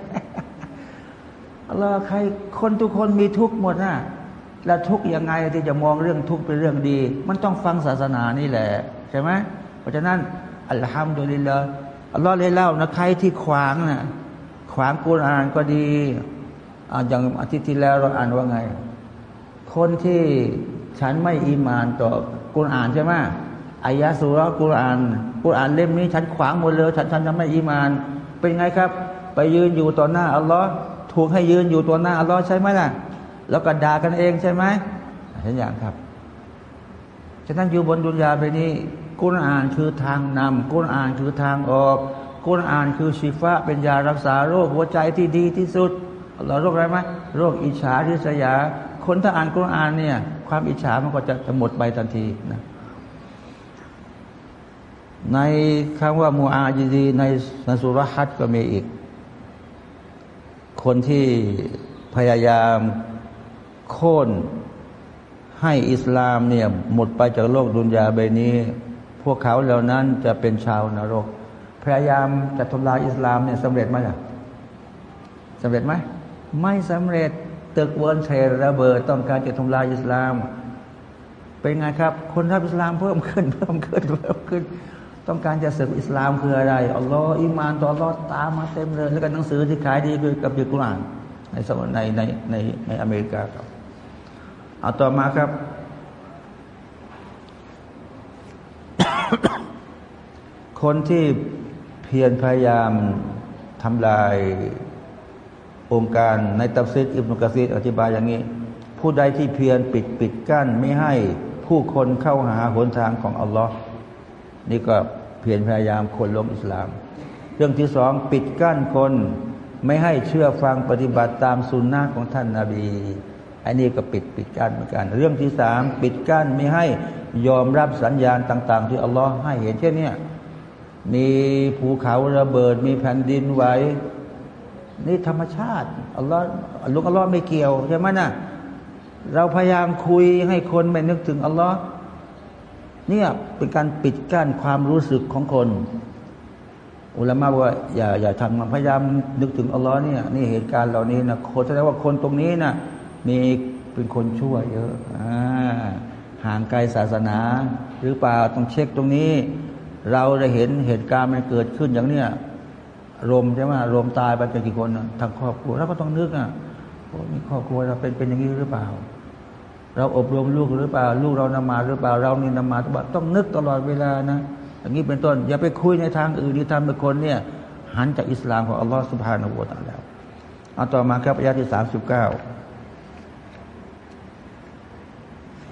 อัลลอฮ์ใครคนทุกคนมีทุกหมดนะแล้วทุกยังไงที่จะมองเรื่องทุกเป็นเรื่องดี มันต้องฟังศาสนานี่แหละใช่ไหมเพราะฉะนั้นอัลฮัมดุลิลละอัลลอฮ์เลยเล่านะใครที่ขวางนะ่ะขวางกุรอานก็ดีอย่างอาทิตย์ที่แล้วเราอ่านว่าไง คนที่ ฉันไม่อีมานต่อกุรอานใช่ไหมอายะสุรกุรอานกุรอานเล่มนี้ ฉันขวางหมดเลยฉันฉันจะไม่อีมาน เป็นไงครับ ไปยืนอยู่ต่อหน้าอัลลอฮ์ถูกให้ยืนอยู่ต่อหน้าอัลลอฮ์ใช่ไหมล่ะ แล้วก็ด่ากันเองใช่ไหมเห็นอย่างครับฉะนั้นอยู่บนดุนยาไปนี้กุรอานคือทางนำกุรอานคือทางออกกุรอานคือชีฟะเป็นยารักษาโรคหัวใจที่ดีที่สุดเราโรคอะไรไหมโรคอิจฉาริษยา คนถ้าอ่านกุรอานเนี่ย ความอิจฉามันก็จะจะหมดไปทันทีนะในคำว่ามูอาจีดีในนสุรฮัตก็มีอีก คนที่พยายามโค่นให้อิสลามเนี่ยหมดไปจากโลกดุนยาใบนี้ พวกเขาเหล่านั้นจะเป็นชาวนรก พยายามจะทำลายอิสลามเนี่ยสำเร็จไหมล่ะสำเร็จไหม ไม่สำเร็จ ตึกเวิร์นเทรระเบิดต้องการจะทำลายอิสลาม เป็นไงครับ คนรับอิสลามเพิ่มขึ้นเพิ่มขึ้นเพิ่มขึ้น ต้องการจะศึกอิสลามคืออะไรอัลลอฮ์อิมานต่ออัลลอฮ์ตามมาเต็มเลย แล้วก็หนังสือที่ขายดีคือกับยุกุรานในสมัยในในในในอเมริกาครับเอาต่อมาครับคนที่เพียรพยายามทำลาย องค์การในตัฟซิดอิบนุกะซีดอธิบายอย่างนี้ ผู้ใดที่เพียรปิดปิดกั้นไม่ให้ผู้คนเข้าหาหนทางของอัลลอฮ์นี่ก็เพียรพยายามคนล้มอิสลาม เรื่องที่สองปิดกั้นคนไม่ให้เชื่อฟังปฏิบัติตามสุนนะของท่านนาบีอันนี้ก็ปิดปิดกั้นเหมือนกัน เรื่องที่สามปิดกั้นไม่ให้ยอมรับสัญญาณต่าง ๆ ที่อัลลอฮ์ให้เห็นเช่นนี้มีภูเขาระเบิดมีแผ่นดินไหว นี่ธรรมชาติอัลลอฮ์ลูกอัลลอฮ์ไม่เกี่ยวใช่ไหมนะ่ะเราพยายามคุยให้คนไม่นึกถึงอัลลอฮ์เนี่ยเป็นการปิดกั้นความรู้สึกของคน อุลามะว่าอย่าอย่าทำพยายามนึกถึงอัลลอฮ์เนี่ยนี่เหตุการณ์เหล่านี้นะคนแสดงว่าคนตรงนี้นะมีเป็นคนชั่วเยอะอ่าห่างไกลศาสนา หรือเปล่าต้องเช็คตรงนี้ เราได้เห็นเหตุการณ์มันเกิดขึ้นอย่างเนี้ย รมใช่ไหมรมตายไปเป็นกี่คนทางครอบครัวเราก็ต้องนึกอะมีครอบครัวเราเป็นเป็นอย่างนี้หรือเปล่า เราอบรมลูกหรือเปล่า ลูกเรานมาหรือเปล่า เรานี่นมาต้องนึกตลอดเวลานะอย่างนี้เป็นต้น อย่าไปคุยในทางอื่นที่ทำให้คนเนี่ยหันจากอิสลามของอัลลอฮฺสุบฮานาบูตะแล้วเอาต่อมาครับอายะที่สามสิบเก้า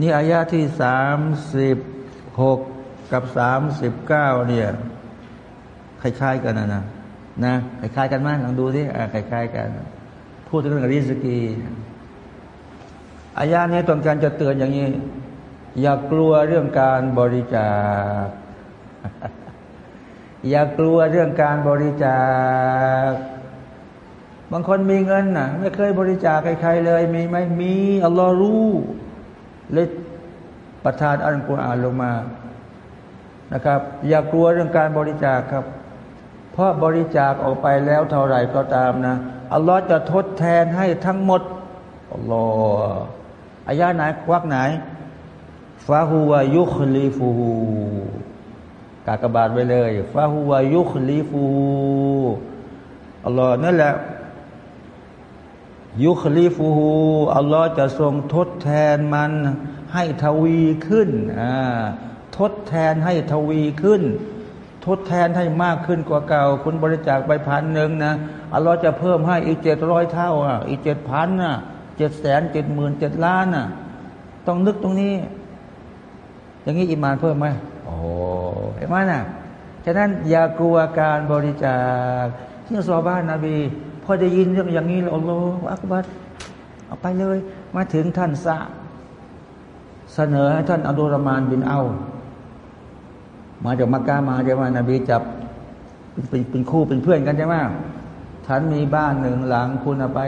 นี่อายาที่สามสิบหกกับสามสิบเก้าเนี่ยคล้ายๆกันนะนะนะคล้ายๆกันไหมลองดูสิคล้ายๆกัน พูดถึงเรื่องริสกีอายานี้ต้องการจะเตือนอย่างนี้ อย่ากลัวเรื่องการบริจาค อย่ากลัวเรื่องการบริจาค บางคนมีเงินน่ะไม่เคยบริจาคใครๆเลย มีไหมมีอัลลอฮ์รู้ เลยประทานอัลกุรอานลงมานะครับ อย่ากลัวเรื่องการบริจาคครับ เพราะบริจาคออกไปแล้วเท่าไหร่ก็ตามนะอัลลอฮ์จะทดแทนให้ทั้งหมดอัลลอฮ์อายาไหนควักไหนฟาฮูวายุคลีฟูกากบาทไปเลยฟาฮูวายุคลีฟูอัลลอฮ์นั่นแหละ ยุคลีฟูอัลลอฮ์จะทรงทดแทนมันให้ทวีขึ้นอ่าทดแทนให้ทวีขึ้น ทดแทนให้มากขึ้นกว่าเก่า คุณบริจาคไปพันหนึ่งนะอัลลอฮ์จะเพิ่มให้อีกเจ็ดร้อยเท่าอะอีกเจ็ดพันอะเจ็ดแสนเจ็ดหมื่นเจ็ดล้านอะ ต้องนึกตรงนี้ อย่างนี้อิมานเพิ่มไหมโอ้เห็นไหมน่ะฉะนั้นอย่ากลัวการบริจาคที่ซอบ้านนาบีพ อได้ยินเรื่องอย่างนี้แล้วอัลลอฮฺอักบัดเอาไปเลย มาถึงท่านสะเสนอให้ท่านอับดุลรมานบินเอา มาจากมักกะมาใช่ไหมนบีจับเป็นเป็นคู่เป็นเพื่อนกันใช่ไหมฉันมีบ้านหนึ่งหลังคุณเอาไป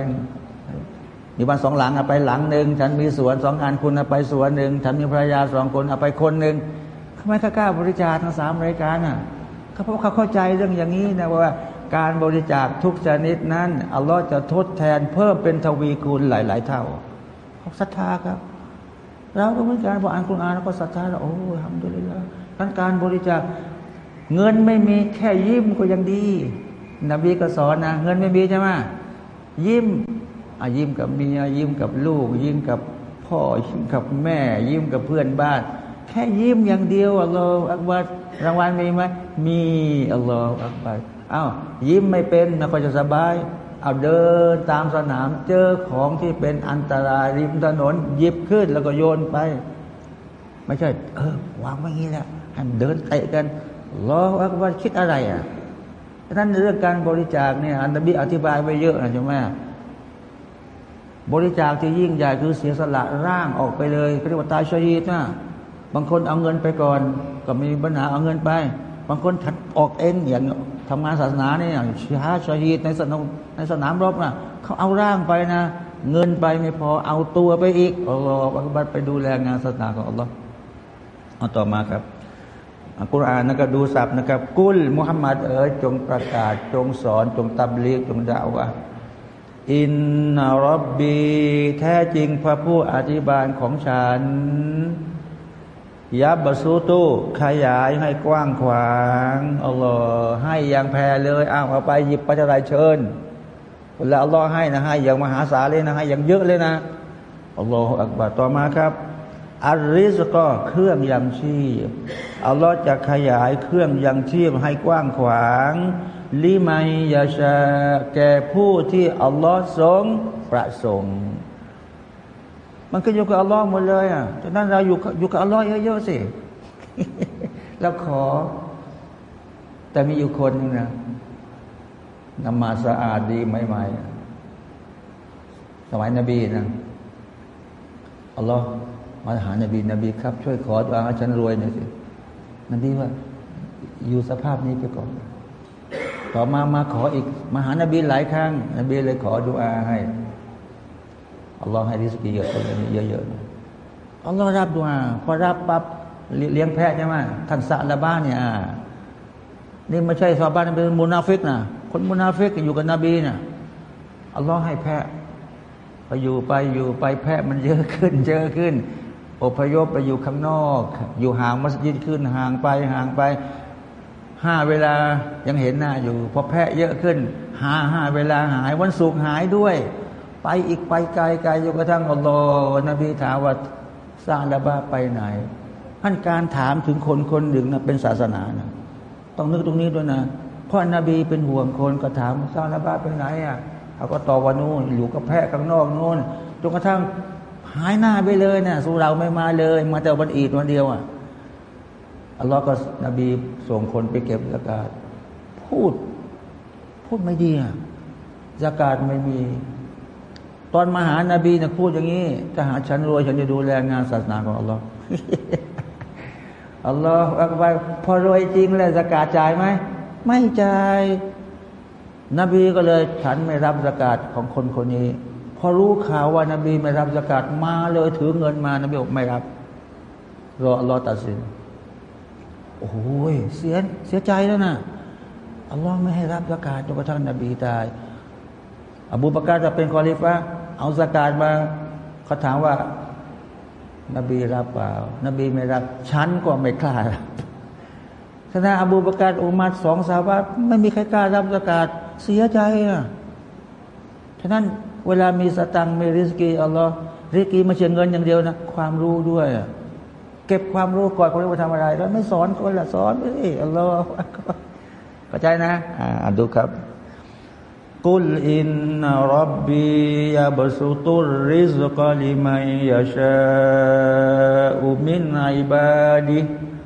มีบ้านสองหลังเอาไปหลังหนึ่งฉันมีสวนสองงานคุณเอาไปสวนหนึ่งฉันมีภรรยาสองคนเอาไปคนหนึ่งทำไมข้ากล้าบริจาคทั้งสามรายการอะเขาเพราะเขาเข้าใจเรื่องอย่างนี้นะว่า การบริจาคทุกชนิดนั้น อัลลอฮ์จะทดแทนเพิ่มเป็นทวีคูณหลาย ๆ เท่าเขาศรัทธาครับ เราก็เหมือนกันพออ่านคุณอานแล้วก็ศรัทธาแล้วโอ้ทำด้วยแล้วการการบริจาคเงินไม่มีแค่ยิ้มก็ยังดี นบีก็สอนนะเงินไม่มีใช่ไหมยิ้มอะยิ้มกับเมียยิ้มกับลูก ยิ้มกับพ่อยิ้มกับแม่ ยิ้มกับเพื่อนบ้าน แค่ยิ้มอย่างเดียวอัลลอฮฺอักบัรรางวัลมีไหมมีอัลลอฮฺอักบัร อ้าวยิ้มไม่เป็นนะก็จะสบาย เอาเดินตามสนามเจอของที่เป็นอันตรายริมถนนหยิบขึ้นแล้วก็โยนไป ไม่ใช่ เออวางไว้งี้แหละให้เดินเตะกันรอว่าว่าคิดอะไรอะท่านเรื่องการบริจาคเนี่ยอันตบีอธิบายไว้เยอะนะใช่ไหมบริจาคที่ยิ่งใหญ่คือเสียสละร่างออกไปเลยเรียกว่าตายชยีดนะบางคนเอาเงินไปก่อน ก็มีปัญหาเอาเงินไป บางคนถัดออกเองอย่างทำงานศาสนาเนี่ยอย่าชาชยีดในสนามในสนามรบนะเขาเอาร่างไปนะ เงินไปไม่พอเอาตัวไปอีกอัลลอฮฺบัตไปดูแลงานศาสนาของอัลลอฮ์เอาต่อมาครับอัลกุรอานนะครับดูสับนะครับ กุลมุฮัมมัดเอ๋ยจงประกาศ จงสอน จงตับลีกจงด่าวะอินนารบบีแท้จริงพระผู้อธิบายของฉัน ยับบสูตุขยายให้กว้างขวางอัลลอฮ์ให้อย่างแพรเลยอ้าวเอาไปหยิบไปจะไรเชิญแล้วอัลลอฮ์ให้นะให้อย่างมหาศาลเลยนะให้อย่างเยอะเลยนะอัลลอฮฺอักบารต่อมาครับอาริสก็เครื่องยังชีพอัลลอฮ์จะขยายเครื่องยังชีพให้กว้างขวางลิมัยยาชาแก่ผู้ที่อัลลอฮ์ทรงประสงค์ มันก็อยู่กับอัลลอฮ์หมดเลยอะฉะนั้นเราอยู่อยู่กับอัลลอฮ์เยอะๆสิแล้วขอ แต่มีอยู่คนนึงนะนมาสะอาดดีใหม่ๆสมัยนบีนะอัลลอฮ์มาหานบีนบีครับ ช่วยขอดุอาฉันรวยหน่อยสินบีว่า อยู่สภาพนี้ไปก่อน ต่อมามาขออีก มาหานบีหลายครั้งนบีเลยขอดุอาให้ อัลลอฮ์ให้رزقيเยอะคนนี้เยอะๆอัลลอฮ์รับดุอาพอรับปั๊บเลี้ยงแพะใช่ไหมท่านซะอฺละบะฮ์เนี่ยนี่ไม่ใช่صحابة เป็น منافق นะคน منافقอยู่กับนบีนะอัลลอฮ์ให้แพะไปอยู่ไปอยู่ไปแพะมันเยอะขึ้นเยอะขึ้นอพยพไปอยู่ข้างนอก อยู่ห่างมัสยิดขึ้นห่างไปห่างไปห้าเวลายังเห็นหน้าอยู่พอแพะเยอะขึ้นหาห้าเวลาหายวันศุกร์หายด้วย ไปอีกไปไกลไกลจนกระทั่งอัลลอฮ์นบีถามว่าซาลาบาไปไหนท่านการถามถึงคนคนหนึ่งนะเป็นศาสนานะต้องนึกตรงนี้ด้วยนะเพราะนบีเป็นห่วงคนก็ถามซาลาบาไปไหนอะเขาก็ตอบว่านู่นอยู่กับแพะข้างนอกนู่นจนกระทั่งหายหน้าไปเลยนะสู่เราไม่มาเลย มาแต่วันอีดวันเดียวอะอัลลอฮ์ก็นบีส่งคนไปเก็บสกาดพูด พูดไม่ดีอะสกาดไม่มี ตอนมาหานาบีนะพูดอย่างนี้ ถ้าหาฉันรวยฉันจะดูแลงานศาสนาของอัลลอฮ์อัลลอฮ์อักบารพอรวยจริงแล้วสกาดจ่ายไหม ไม่จ่าย นบีก็เลย ฉันไม่รับสกาดของคนคนนี้ พอรู้ข่าวว่านาบีไม่รับสกาดมาเลยถือเงินมา นบีบอกไม่รับ รออัลลอฮ์ตัดสิน โอ้ยเสียเสียใจแล้วนะอัลลอฮ์ไม่ให้รับสกาดจนกระทั่งนบีตาย อบูบากาจะเป็นคอลิฟะ เอาสกาดมาเขาถามว่า นบีรับเปล่า นบีไม่รับ ฉันก็ไม่กล้ารับฉะนั้นอบูบากาอุมัดสองสาวาไม่มีใครกล้ารับสกาดเสียใจนะฉะนั้นเวลามีสตังมีริสกีอัลลอฮ์ริสกีม่ใช่เงินอย่างเดียวนะ ความรู้ด้วย เก็บความรู้ก่อนคนจะทำอะไร แล้วไม่สอนคนละสอนไปอัลลอฮ์เข้าใจนะ อ่าดูครับ กุลอินนารับบียาบสุตุริซกลิมัยยาชาอุมินอิบาดี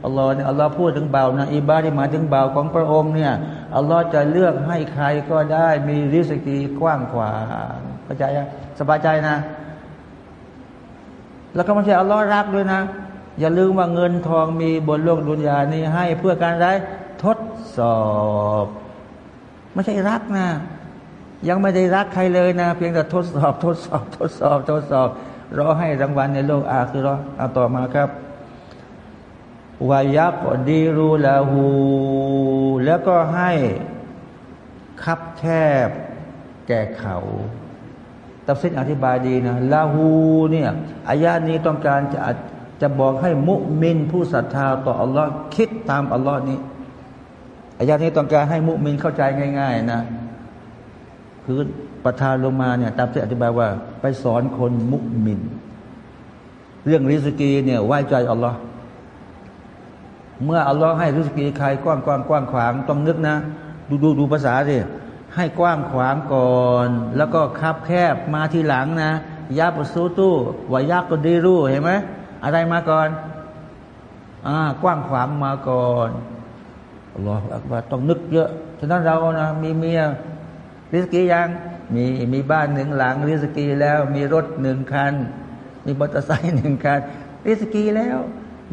อัลลอฮ์เนี่ยอัลลอฮ์พูดถึงเบานะอิบาดีหมายถึงเบาของพระองค์เนี่ยอัลลอฮ์จะเลือกให้ใครก็ได้มีริสกีกว้างขวางเข้าใจยังสบายใจนะ แล้วก็ไม่ใช่อัลลอฮ์รักด้วยนะ อย่าลืมว่าเงินทองมีบนโลกดุนยานี้ให้เพื่อการไรทดสอบ ไม่ใช่รักนะ ยังไม่ได้รักใครเลยนะ เพียงแต่ทดสอบทดสอบ ทดสอบ ทดสอบ รอให้รางวัลในโลกอาคือรอเอาต่อมาครับวายักดีรูลาหูแล้วก็ให้คับแคบแก่เขาตัฟซิดอธิบายดีนะลาหูเนี่ยอายานี้ต้องการจะจะบอกให้มุมินผู้ศรัทธาต่ออัลลอฮ์คิดตามอัลลอฮ์นี้อายานี้ต้องการให้มุมินเข้าใจง่าย ๆ นะ คือประทานลงมาเนี่ยตามที่อธิบายว่า ไปสอนคนมุมิน เรื่องริสกีเนี่ยไว้ใจอัลลอฮ์เมื่ออัลลอฮ์ให้ริสกีใครกว้างกว้างกว้างขวางต้องนึกนะ ดูดูดูภาษาสิให้กว้างขวางก่อน แล้วก็คับแคบมาทีหลังนะยาปสูตู้วายากก็ดีรู้เห็นไหมอะไรมาก่อนอ่ากว้างขวางมาก่อนอัลลอฮฺอักบารต้องนึกเยอะฉะนั้นเรานะมีเมีย ริสกียังมีมีบ้านหนึ่งหลังริสกีแล้ว มีรถหนึ่งคัน มีมอเตอร์ไซค์หนึ่งคันริสกีแล้ว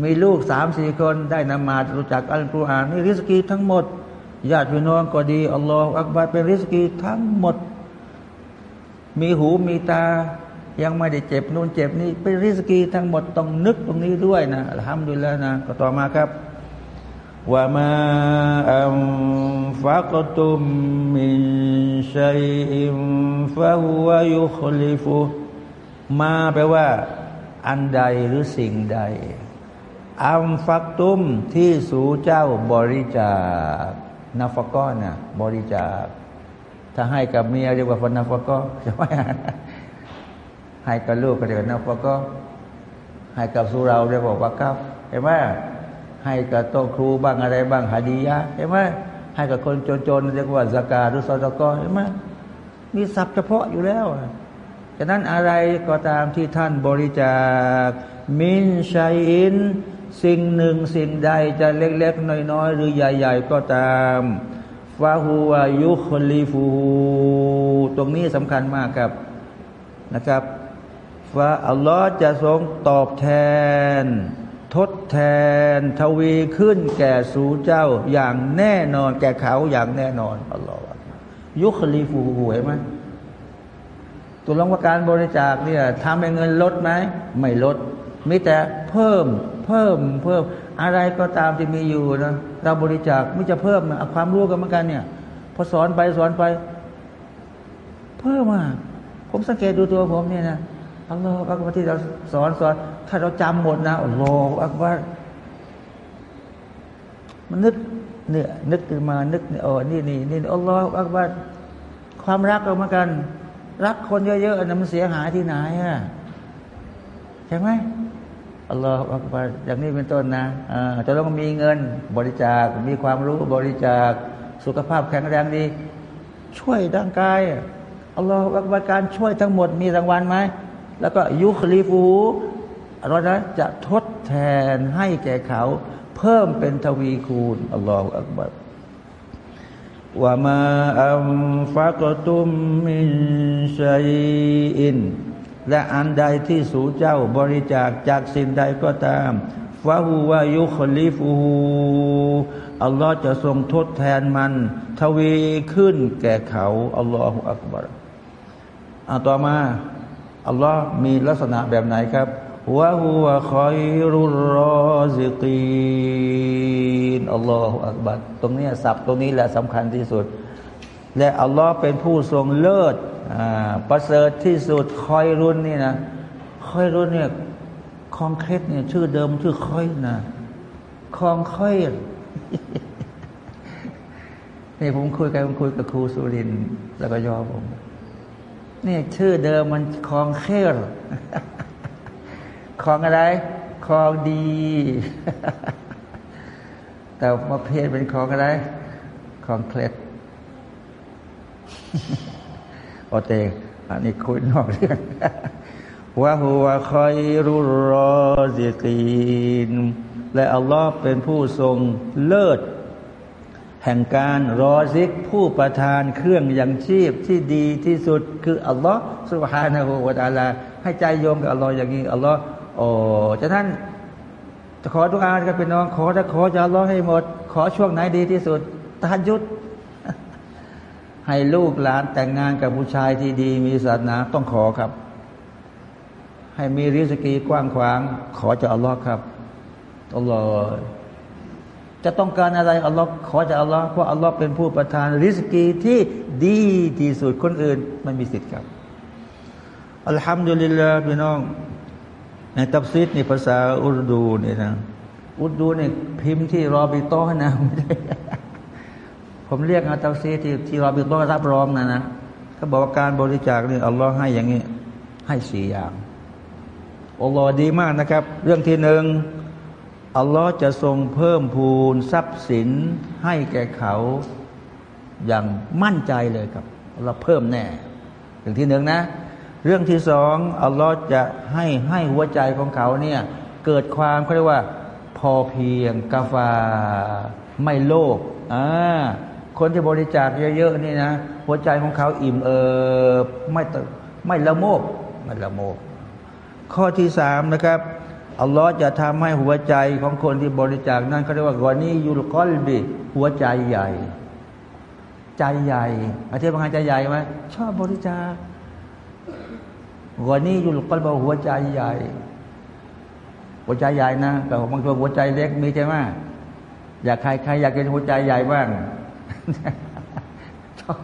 มีลูกสามสี่คนได้นมารู้จักอัลกุรอานนี่ริสกีทั้งหมดญาติพี่น้องก็ดีอัลลอฮฺอักบารเป็นริสกีทั้งหมด มีหูมีตา ยังไม่ได้เจ็บนู่นเจ็บนี่เป็นริสกีทั้งหมดต้องนึกตรงนี้ด้วยนะอัลฮัมดุลิลนะก็ต่อมาครับ ว่ามาอัมฟักตุมมินชัยอิมฟะฮุวยุคลิฟุมาแปลว่า อันใดหรือสิ่งใด อัมฟักตุมที่สูเจ้าบริจาคนาฟก้อนน่ะบริจาค ถ้าให้กับเมียเรียกว่าฟนาฟก้อใช่ไหมให้กับลูกก็เรียกว่านาฟก้อให้กับสุเราเรียกว่าวักับเห็นไหม ให้กับโต๊ะครูบ้างอะไรบ้างฮาดียะเห็นไหมให้กับคนจนๆเรียกว่าสกาหรือซอดกอเห็นไหมมีศัพท์เฉพาะอยู่แล้วฉะนั้นอะไรก็ตามที่ท่านบริจาค มินชัยอิน สิ่งหนึ่งสิ่งใดจะเล็ก ๆ น้อย ๆ หรือใหญ่ ๆ ก็ตามฟาฮูวายุคลีฟูตรงนี้สำคัญมากครับนะครับว่าอัลลอฮ์จะทรงตอบแทน แทนทวีขึ้นแก่สู่เจ้าอย่างแน่นอน แก่เขาอย่างแน่นอนอัลลอฮ์ยุคลีฟูห็นไหมตัวลงว่าการบริจาคเนี่ยทำให้เงินลดไหมไม่ลดมีแต่เพิ่มเพิ่มเพิ่มอะไรก็ตามที่มีอยู่นะเราบริจาคไม่จะเพิ่มนะความรู้กันเหมือนกันเนี่ยพอสอนไปสอนไป เพิ่มมาผมสังเกตดูตัวผมเนี่ยนะอัลลอฮฺอักบารที่เราสอนสอน ถ้าเราจำหมดนะอัลลอฮฺอักบามันนึกเนี่ยนึกขึ้นมานึกเนี่ยโอ้นี่นี่นี่อัลลอฮฺอักบารความรักก็เหมือนกัน รักคนเยอะๆนะมันเสียหายที่ไหนอะใช่ไหมอัลลอฮฺอักบารอย่างนี้เป็นต้นนะจะต้องมีเงินบริจาคมีความรู้บริจาคสุขภาพแข็งแรงดี ช่วยร่างกายอัลลอฮฺอักบารการช่วยทั้งหมดมีรางวัลไหมแล้วก็ยุคลีฟู เรานะจะทดแทนให้แก่เขา เพิ่มเป็นทวีคูณอัลลอฮฺอักบารว่ามาอัมฟักตุมมินชัยอินและอันใดที่สู่เจ้าบริจาคจากสิ่งใดก็ตามฟาหูวายุคลิฟูอัลลอฮ์จะทรงทดแทนมัน ทวีขึ้นแก่เขาอัลลอฮฺอักบารอาต่อมาอัลลอฮ์มีลักษณะแบบไหนครับ วะฮุวะคอยรุรอซิกีนอัลลอฮฺอักบารตรงนี้ศัพท์ตรงนี้แหละสำคัญที่สุด และอัลลอฮ์เป็นผู้ทรงเลิศประเสริฐที่สุดคอยรุนนี่นะคอยรุนเนี่ยคองเคสเนี่ยชื่อเดิมชื่อคอยนะคองคอยนี่ผมคุยกับผมคุยกับครูสุรินแล้วก็ยอผมนี่ชื่อเดิมมันคองเคส คองอะไรคองดี แต่มาเพศเป็นคองอะไรคองเคล็ดโอเตอันนี้คุยนอกเรื่องว่าหัวคอยรุรอซิกีนและอัลลอฮ์เป็นผู้ทรงเลิศ แห่งการรอซิกผู้ประทานเครื่องยังชีพที่ดีที่สุด คืออัลลอฮ์สุบฮานะฮูวะตาลา ให้ใจโยมกับอัลลอฮ์อย่างนี้อัลลอฮ์ โอ้จะท่านจะขอทุกอากับพี่น้อง ขอจะขอจะอัลลอฮ์ให้หมด ขอช่วงไหนดีที่สุดตายุด ให้ลูกหลานแต่งงานกับผู้ชายที่ดี มีศาสนาต้องขอครับ ให้มีริสกีกว้างขวาง ขอจากอัลลอฮ์ครับอัลลอฮ์จะต้องการอะไรอัลลอฮ์ขอจากอัลลอฮ์เพราะอัลลอฮ์เป็นผู้ประทานริสกีที่ดีที่สุดคนอื่นไม่มีสิทธิ์ครับอัลฮัมดุลิลลาห์พี่น้อง ในตับซิดนี่ภาษาอุรดูนี่นะอุรดูนี่พิมพ์ที่รอบิโต้นะไม่ได้ผมเรียกเอาตับซีดที่ที่รอบิโต้รับรองนะนะเขาบอกว่าการบริจาคนี่อัลลอฮ์ให้อย่างนี้ ให้สี่อย่างอัลลอฮ์ดีมากนะครับ เรื่องที่หนึ่งอัลลอฮ์จะทรงเพิ่มพูนทรัพย์สินให้แก่เขาอย่างมั่นใจเลยครับอัลลอฮ์เพิ่มแน่เรื่องที่หนึ่งนะ เรื่องที่สองอัลลอฮ์จะให้ให้หัวใจของเขาเนี่ยเกิดความเขาเรียกว่า พอเพียงกาฟาไม่โลภอ่าคนที่บริจาคเยอะๆนี่นะหัวใจของเขาอิ่มเอิบไม่ตไม่ละโมบไม่ละโมบข้อที่สามนะครับอัลลอฮ์จะทำให้หัวใจของคนที่บริจาคนั้นเขาเรียกว่ากอนี่ยุลกอลบิหัวใจใหญ่ ใจใหญ่อาเทียบงานใจใหญ่ไหมชอบบริจาค กอนี่ยุลกอลบิหัวใจใหญ่ หัวใจใหญ่นะแต่บางคนหัวใจเล็กมีใช่ไหมอยากใครใครอยากเป็นหัวใจใหญ่บ้างชอบ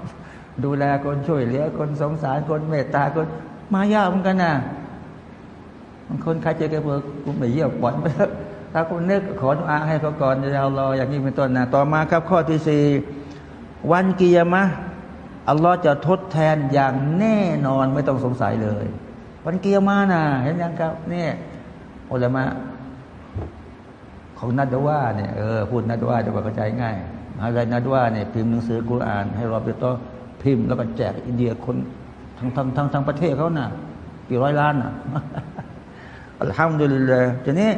ดูแลคนช่วยเหลือคนสงสารคนเมตตาคนมายากเหมือนกันนะบางคนใครเจอแกเพื่อกูไม่เยี่ยมปล่อยไปเถอะถ้าคุณนึกขออาให้เขาก่อนจะเอารออย่างนี้เป็นต้นนะต่อมาครับข้อที่สี่วันกิยามะอัลลอฮ์จะทดแทนอย่างแน่นอนไม่ต้องสงสัยเลย วันกิยามะนะเห็นยังครับเนี่ยอุลามะของนัดว่าเนี่ยเออพูดนัดว่าจะเข้าใจง่ายอะไรนัดว่าเนี่ยพิมพ์หนังสือกุรอาน ให้รอไปต่อพิมพ์แล้วก็แจกอินเดียคนทั้งทั้งทั้งทั้งประเทศเขาน่ะกี่ร้อยล้านน่ะอัลฮัมดุลิลลาห์ทีนี้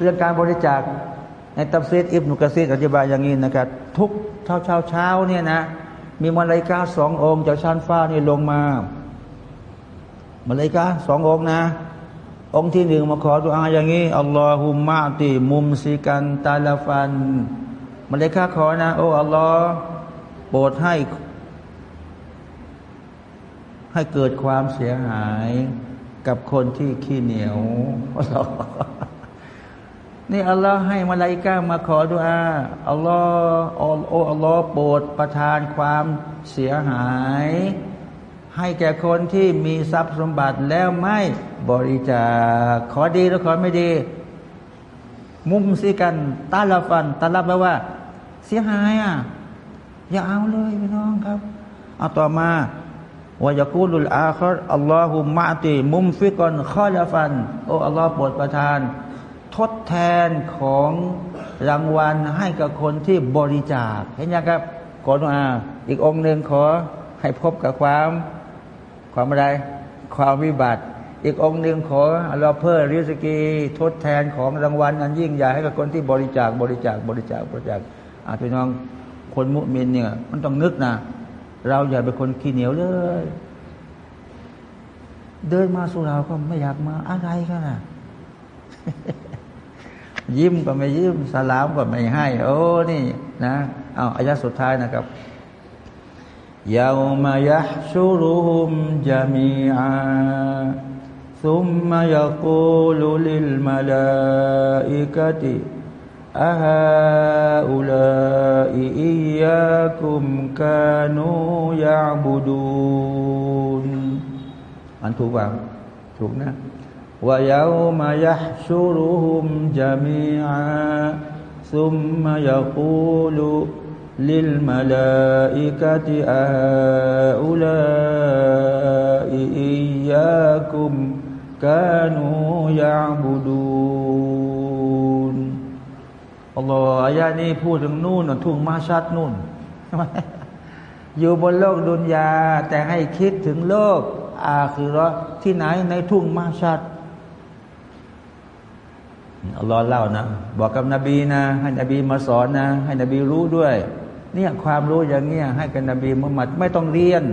เรื่องการบริจาคในตัฟซีรอิบนุกะซีอธิบายอย่างนี้นะครับ ทุกเช้าเช้าเช้าเนี่ยนะ มีมลาอิกะฮ์สององค์จากชั้นฟ้านี่ลงมา มลาอิกะฮ์สององค์นะ องค์ที่หนึ่งมาขอดุอาอย่างนี้อัลลอฮุมะติมุมซิกันตาลาฟันมาเลยกาขอนะโอ้อัลลอฮ์โปรดให้ ให้เกิดความเสียหายกับคนที่ขี้เหนียวนี่อัลลอฮ์ให้มาลาอิกามาขอดุอาอัลลอฮ์โอ้อัลลอฮ์โปรดประทานความเสียหาย ให้แก่คนที่มีทรัพย์สมบัติแล้วไม่บริจาคขอดีหรือขอไม่ดี มุมสิกันตาลฟันตาลับแปลว่า เสียหายอะอย่าเอาเลยพี่น้องครับเอาต่อมาวายกูลุลอาครอัลลอฮุมะติ มุมฟิกอนข้อลาฟัน โอ้อัลลอฮ์โปรดประทาน ทดแทนของรางวัลให้กับคนที่บริจาค เห็นยังครับขอดุอาอีกองค์หนึ่งขอให้พบกับความ ความอะไร ความวิบัติ อีกองค์หนึ่งขอเราเพิ่มริสกีทดแทนของรางวัลอันยิ่งใหญ่ให้กับคนที่บริจาคบริจาคบริจาคบริจาคอาพี่น้องคนมุมินเนี่ย มันต้องนึกนะ เราอย่าเป็นคนขี้เหนียวเลย เดินมาสู่เราก็ไม่อยากมาอะไรกันนะยิ้มก็ไม่ยิ้มสลามก็ไม่ให้ โอ้นี่นะเอาอายะสุดท้ายนะครับ ยาวมายะชูรุฮุมจามีอา ثم يقول للملائكة أهؤلاء إياكم كانوا يعبدون อันถูกป่าถูกนะ ويوم يحشرهم جميعا ثم يقول للملائكة أهؤلاء إياكم كانوا يعبدون อัลลอฮฺอายานี้พูดถึงนู่นทุ่งมาชัดนู่น อยู่บนโลกดุนยา แต่ให้คิดถึงโลก อาคือรอที่ไหนในทุ่งมาชัดอัลลอฮ์เล่านะ บอกกับนบีนะ ให้นบีมาสอนนะ ให้นบีรู้ด้วย เนี่ยความรู้อย่างเงี้ยให้กับนบีมุฮัมมัดไม่ต้องเรียน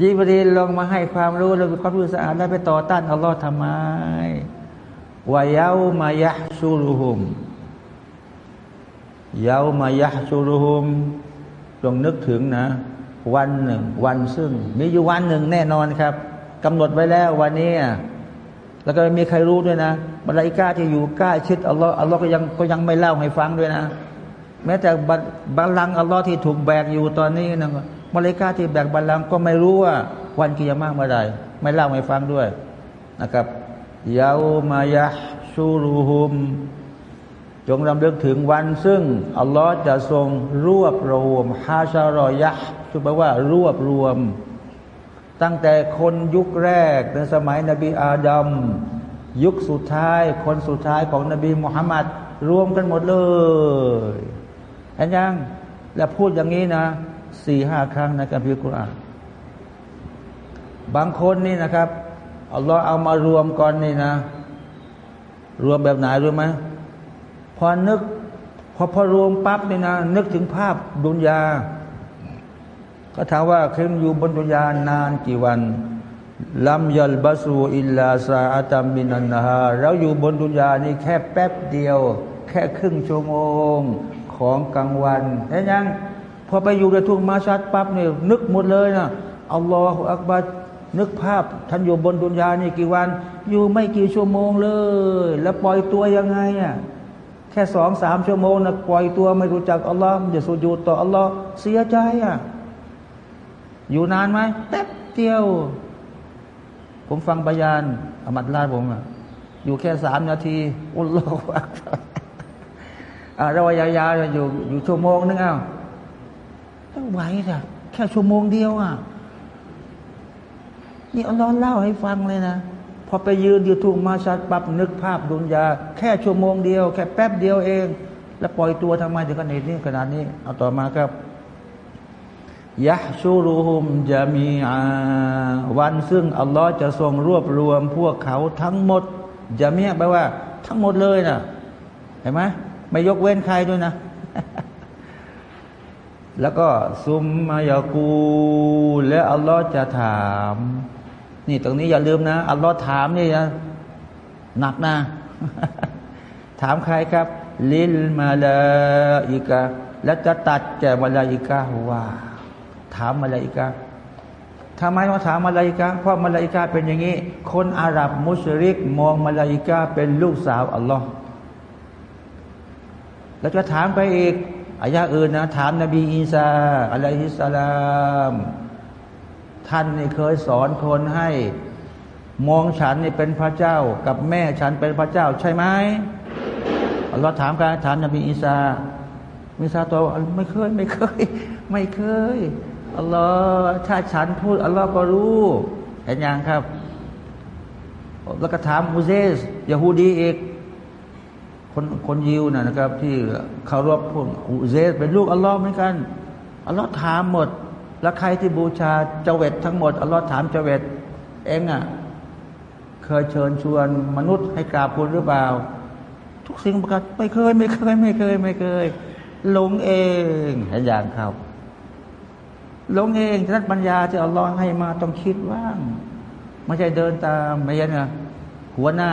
ยิบรีลงมาให้ความรู้แล้วความรู้สะอาดแล้ไปต่อต้านอัลลอฮ์ทำไมวายาวมายะชูรุฮุมยาวมายะชูรุฮุมจงนึกถึงนะ วันหนึ่ง วันซึ่ง มีอยู่วันหนึ่งแน่นอนครับกำหนดไว้แล้ววันนี้ แล้วก็ไม่มีใครรู้ด้วยนะมาลาอิกาที่อยู่ใกล้ชิดอัลลอฮ์อัลลอฮ์ก็ยังก็ยังไม่เล่าให้ฟังด้วยนะ แม้แต่บัลลังก์อัลลอฮ์ที่ถูกแบกอยู่ตอนนี้นะมาลกาที่แบกบัลลังก์ก็ไม่รู้ว่าวันกิยามะเมื่อใดไม่เล่าให้ฟังด้วยนะครับยาวมายะชูรุฮุม จงรำลึกถึงวันซึ่ง อัลลอฮ์จะทรงรวบรวมฮาชารอยะคือแปลว่ารวบรวม ตั้งแต่คนยุคแรกในสมัยนบีอาดัมยุคสุดท้าย คนสุดท้ายของนบีมุฮัมมัดรวมกันหมดเลย เห็นยังแล้วพูดอย่างนี้นะสี่ห้าครั้งในกัมภีร์กุรอาบางคนนี่นะครับอัลลอฮ์เอามารวมก่อนนี่นะ รวมแบบไหนรู้ไหมพอนึกพอพอรวมปั๊บนี่นะ นึกถึงภาพดุนยา ก็ถามว่าเคยอยู่บนดุนยานานกี่วันลัมยัลบาสูอิลลาซาอาตัมมินันนาฮาเราอยู่บนดุนยานี่แค่แป๊บเดียว แค่ครึ่งชั่วโมง ของกลางวันเห็นยังพอไปอยู่ในทุ่งมาชัดปั๊บเนี่ยนึกหมดเลยนะอัลลอฮฺอักบัรนึกภาพท่านอยู่บนดุนยานี่กี่วัน อยู่ไม่กี่ชั่วโมงเลย แล้วปล่อยตัวยังไงอะแค่สองสามชั่วโมงนะปล่อยตัวไม่รู้จักอัลลอฮ์จะสุญูต่ออัลลอฮ์เสียใจอะอยู่นานไหมแป๊บเดียว ผมฟังบยานอามัดลาดผมอะอยู่แค่สามนาทีอุลลอฮฺ เราวายาอยู่อยู่ชั่วโมงนึงอ้าวต้องไหวจ้ะแค่ชั่วโมงเดียวอะนี่อัลลอฮ์เล่าให้ฟังเลยนะพอไปยืนอยู่ทุ่งมาชัดปั๊บนึกภาพดุนยา แค่ชั่วโมงเดียว แค่แป๊บเดียวเอง แล้วปล่อยตัวทำไมถึงขนาดนี้ขนาดนี้ เอาต่อมาครับยะชูรุฮุมจามีอาวันซึ่ง อัลลอฮ์จะทรงรวบรวมพวกเขาทั้งหมดจะมีแปลว่า ทั้งหมดเลยนะเห็นไหม ไม่ยกเว้นใครด้วยนะ แล้วก็ซุมมายากูและอัลลอฮ์จะถาม นี่ตรงนี้อย่าลืมนะ อัลลอฮ์ถามนี่นะหนักนะ ถามใครครับ ลิลมาลาอิกาและจะตัดแก่มาลาอิกาว่า ถามมาลาอิกาทำไมเขาถามมาลาอิกาเพราะมาลาอิกาเป็นอย่างนี้ คนอาหรับมุชริกมองมาลาอิกาเป็นลูกสาวอัลลอฮ์ แล้วจะถามไปอีกอายะอื่นนะ ถามนบีอีสาอะลัยฮิสสลามท่านนี่เคยสอนคนให้ มองฉันนี่เป็นพระเจ้า กับแม่ฉันเป็นพระเจ้า ใช่ไหมเราถามการถามนบีอีสามิซาตอบไม่เคยไม่เคย ไม่เคยอัลลอฮ์ถ้าฉันพูดอัลลอฮ์ก็รู้เห็นอยังครับ แล้วก็ถามมูเซสยาฮูดีอีก คนคนยิวนะนะครับ ที่เคารพพวกอุเซสเป็นลูกอัลลอฮ์เหมือนกันอัลลอฮ์ถามหมด แล้วใครที่บูชาเจเวตทั้งหมดอัลลอฮ์ถามเจเวตเองอะเคยเชิญชวนมนุษย์ให้กราบคุณหรือเปล่า ทุกสิ่งประกาศไม่เคย ไม่เคย ไม่เคย ไม่เคยหลงเองเห็นอย่างครับหลงเองฉะนั้นปัญญาที่อัลลอฮ์ให้มาต้องคิดว่างไม่ใช่เดินตามไม่ใช่นะหัวหน้า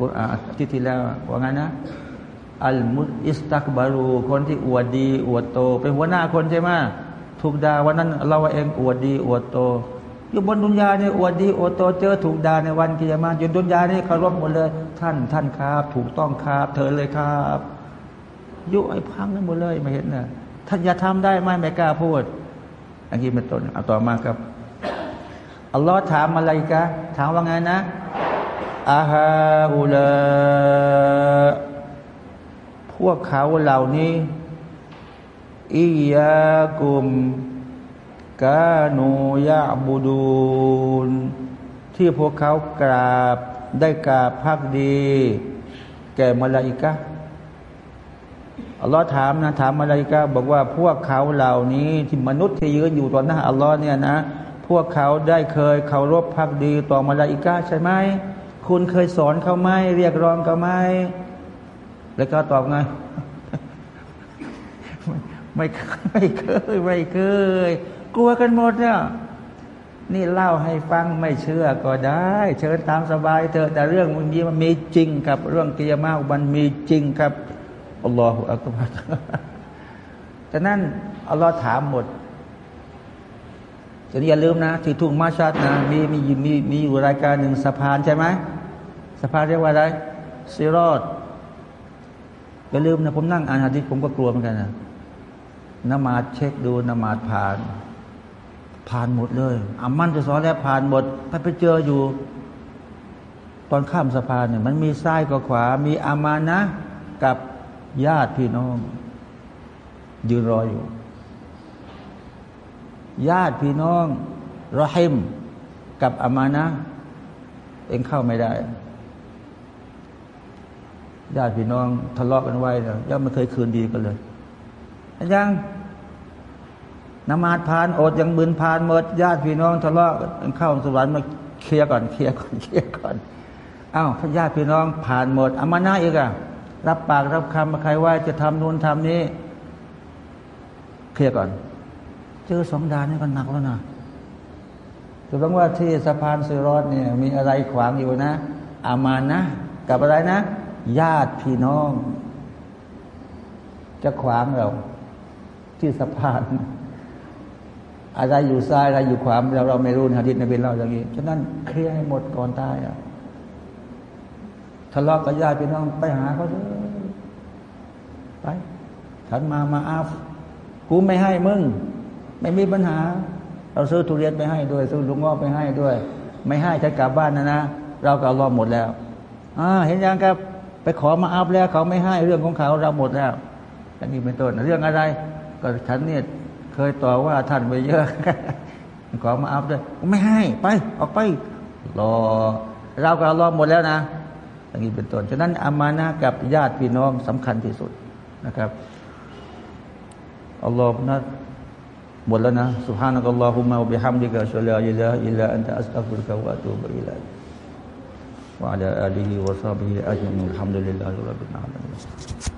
กุรอานที่ที่แล้วว่าไงนนะอัลมุอิสตักบารูคนที่อวดดี อวดโต เป็นหัวหน้าคนใช่ไหมถูกด่าวันนั้นเราเองอวดดี อวดโตอยู่บนดุนยาเนี่ยอวดดีอวดโตเจอถูกด่าในวันกิยามาอยู่ดุนยาเนี่ยเคารพหมดเลย ท่านท่านครับ ถูกต้องครับ เธอเลยครับยุไอ้พังกันหมดเลยไม่เห็นนะท่านจะทำได้ไหมไม่กล้าพูด อันนี้เป็นต้นเอาต่อมาครับอัลลอฮ์ถามอะไรกะถามว่าไงนะ อาฮาอุลาพวกเขาเหล่านี้อิยากุมกาโนยาบูดูนที่พวกเขากราบได้กราบพักดี แก่มลาอิกะอัลลอฮ์ถามนะถามมลาอิกะบอกว่าพวกเขาเหล่านี้ที่มนุษย์ที่ยืนอยู่ต่อหน้าอัลลอฮ์เนี่ยนะ พวกเขาได้เคยเคารพพักดีต่อมลาอิกะใช่ไหม คุณเคยสอนเขาไหมเรียกร้องเขาไหมแล้วก็ตอบไงไม่เคยไม่เคยไม่เคย กลัวกันหมดเนี่ยนี่เล่าให้ฟังไม่เชื่อก็ได้ เชิญตามสบายเถอะแต่เรื่องมันนี้มันมีจริงครับ เรื่องกิยามามันมีจริงครับอัลลอฮฺอักบัรแต่นั้นอัลลอฮ์ถามหมดจะอย่าลืมนะ ที่ทุ่งมาชัดนะมีมีมีมีอยู่รายการหนึ่งสะพานใช่ไหม สะพาเรียกว่าอะไรซีรอดอย่าลืมนะผมนั่งอ่านฮะดิษผมก็กลัวเหมือนกันนะนมาดเช็คดูนมาดผ่านผผ่านหมดเลยอามันจะสอนแล้วผ่านหมดไปไปเจออยู่ ตอนข้ามสะพานเนี่ยมันมีซ้ายกับขวา มีอามานะกับญาติพี่น้อง ยืนรออยู่ ญาติพี่น้องรอฮิมกับอามานะ เองเข้าไม่ได้ ญาติพี่น้องทะเลาะกันไว้เนี่ยย่อมไม่เคยคืนดีกันเลยยังนมาดผ่านอดยังบืนผ่านหมดญาติพี่น้องทะเลาะกันเข้าสวรรค์มาเคลียร์ก่อนเคลียร์ก่อนเคลียร์ก่อนอ้าวพญาติพี่น้องผ่านหมดอามานะอีกอะรับปากรับคำมาใครว่าจะทำนู่นทำนี้ เคลียร์ก่อน เจอสองดานนี่ก็หนักแล้วนะถือว่าที่สะพานสุรอดเนี่ย มีอะไรขวางอยู่นะ อามานะกับอะไรนะ ญาติพี่น้อง จะขวางเรา ที่สะพานอะไรอยู่ซ้ายอะไรอยู่ขวาเราเราไม่รู้นะที่นบีเล่าอย่างนี้ฉะนั้นเคลียร์ให้หมดก่อนตายอะทะเลาะกับญาติพี่น้องไปหาเขาเลยไปฉันมามาอาฟกูไม่ให้มึง ไม่มีปัญหา เราซื้อทุเรียนไปให้ด้วย ซื้อลุงงอไปให้ด้วย ไม่ให้ฉันกลับบ้านนะนะ เราก็รอหมดแล้วอ่าเห็นยังครับ ไปขอมาอัพแล้ว เขาไม่ให้เรื่องของเขาเราหมดแล้วอันนี้เป็นต้นเรื่องอะไร ก็ฉันเนี่ยเคยต่อว่าท่านไปเยอะ ขอมาอัพด้วยไม่ให้ ไป ออกไป รอ เราก็รอหมดแล้วนะอย่างนี้เป็นต้นฉะนั้นอามานะกับญาติพี่น้องสำคัญที่สุดนะครับอัลลอฮ์นะหมดแล้วนะ سبحانك اللهم وبحمدك أشهد أن لا إله إلا أنت أستغفرك وأتوب إليك وعلى آله وصحبه أجمعين الحمد لله رب العالمين.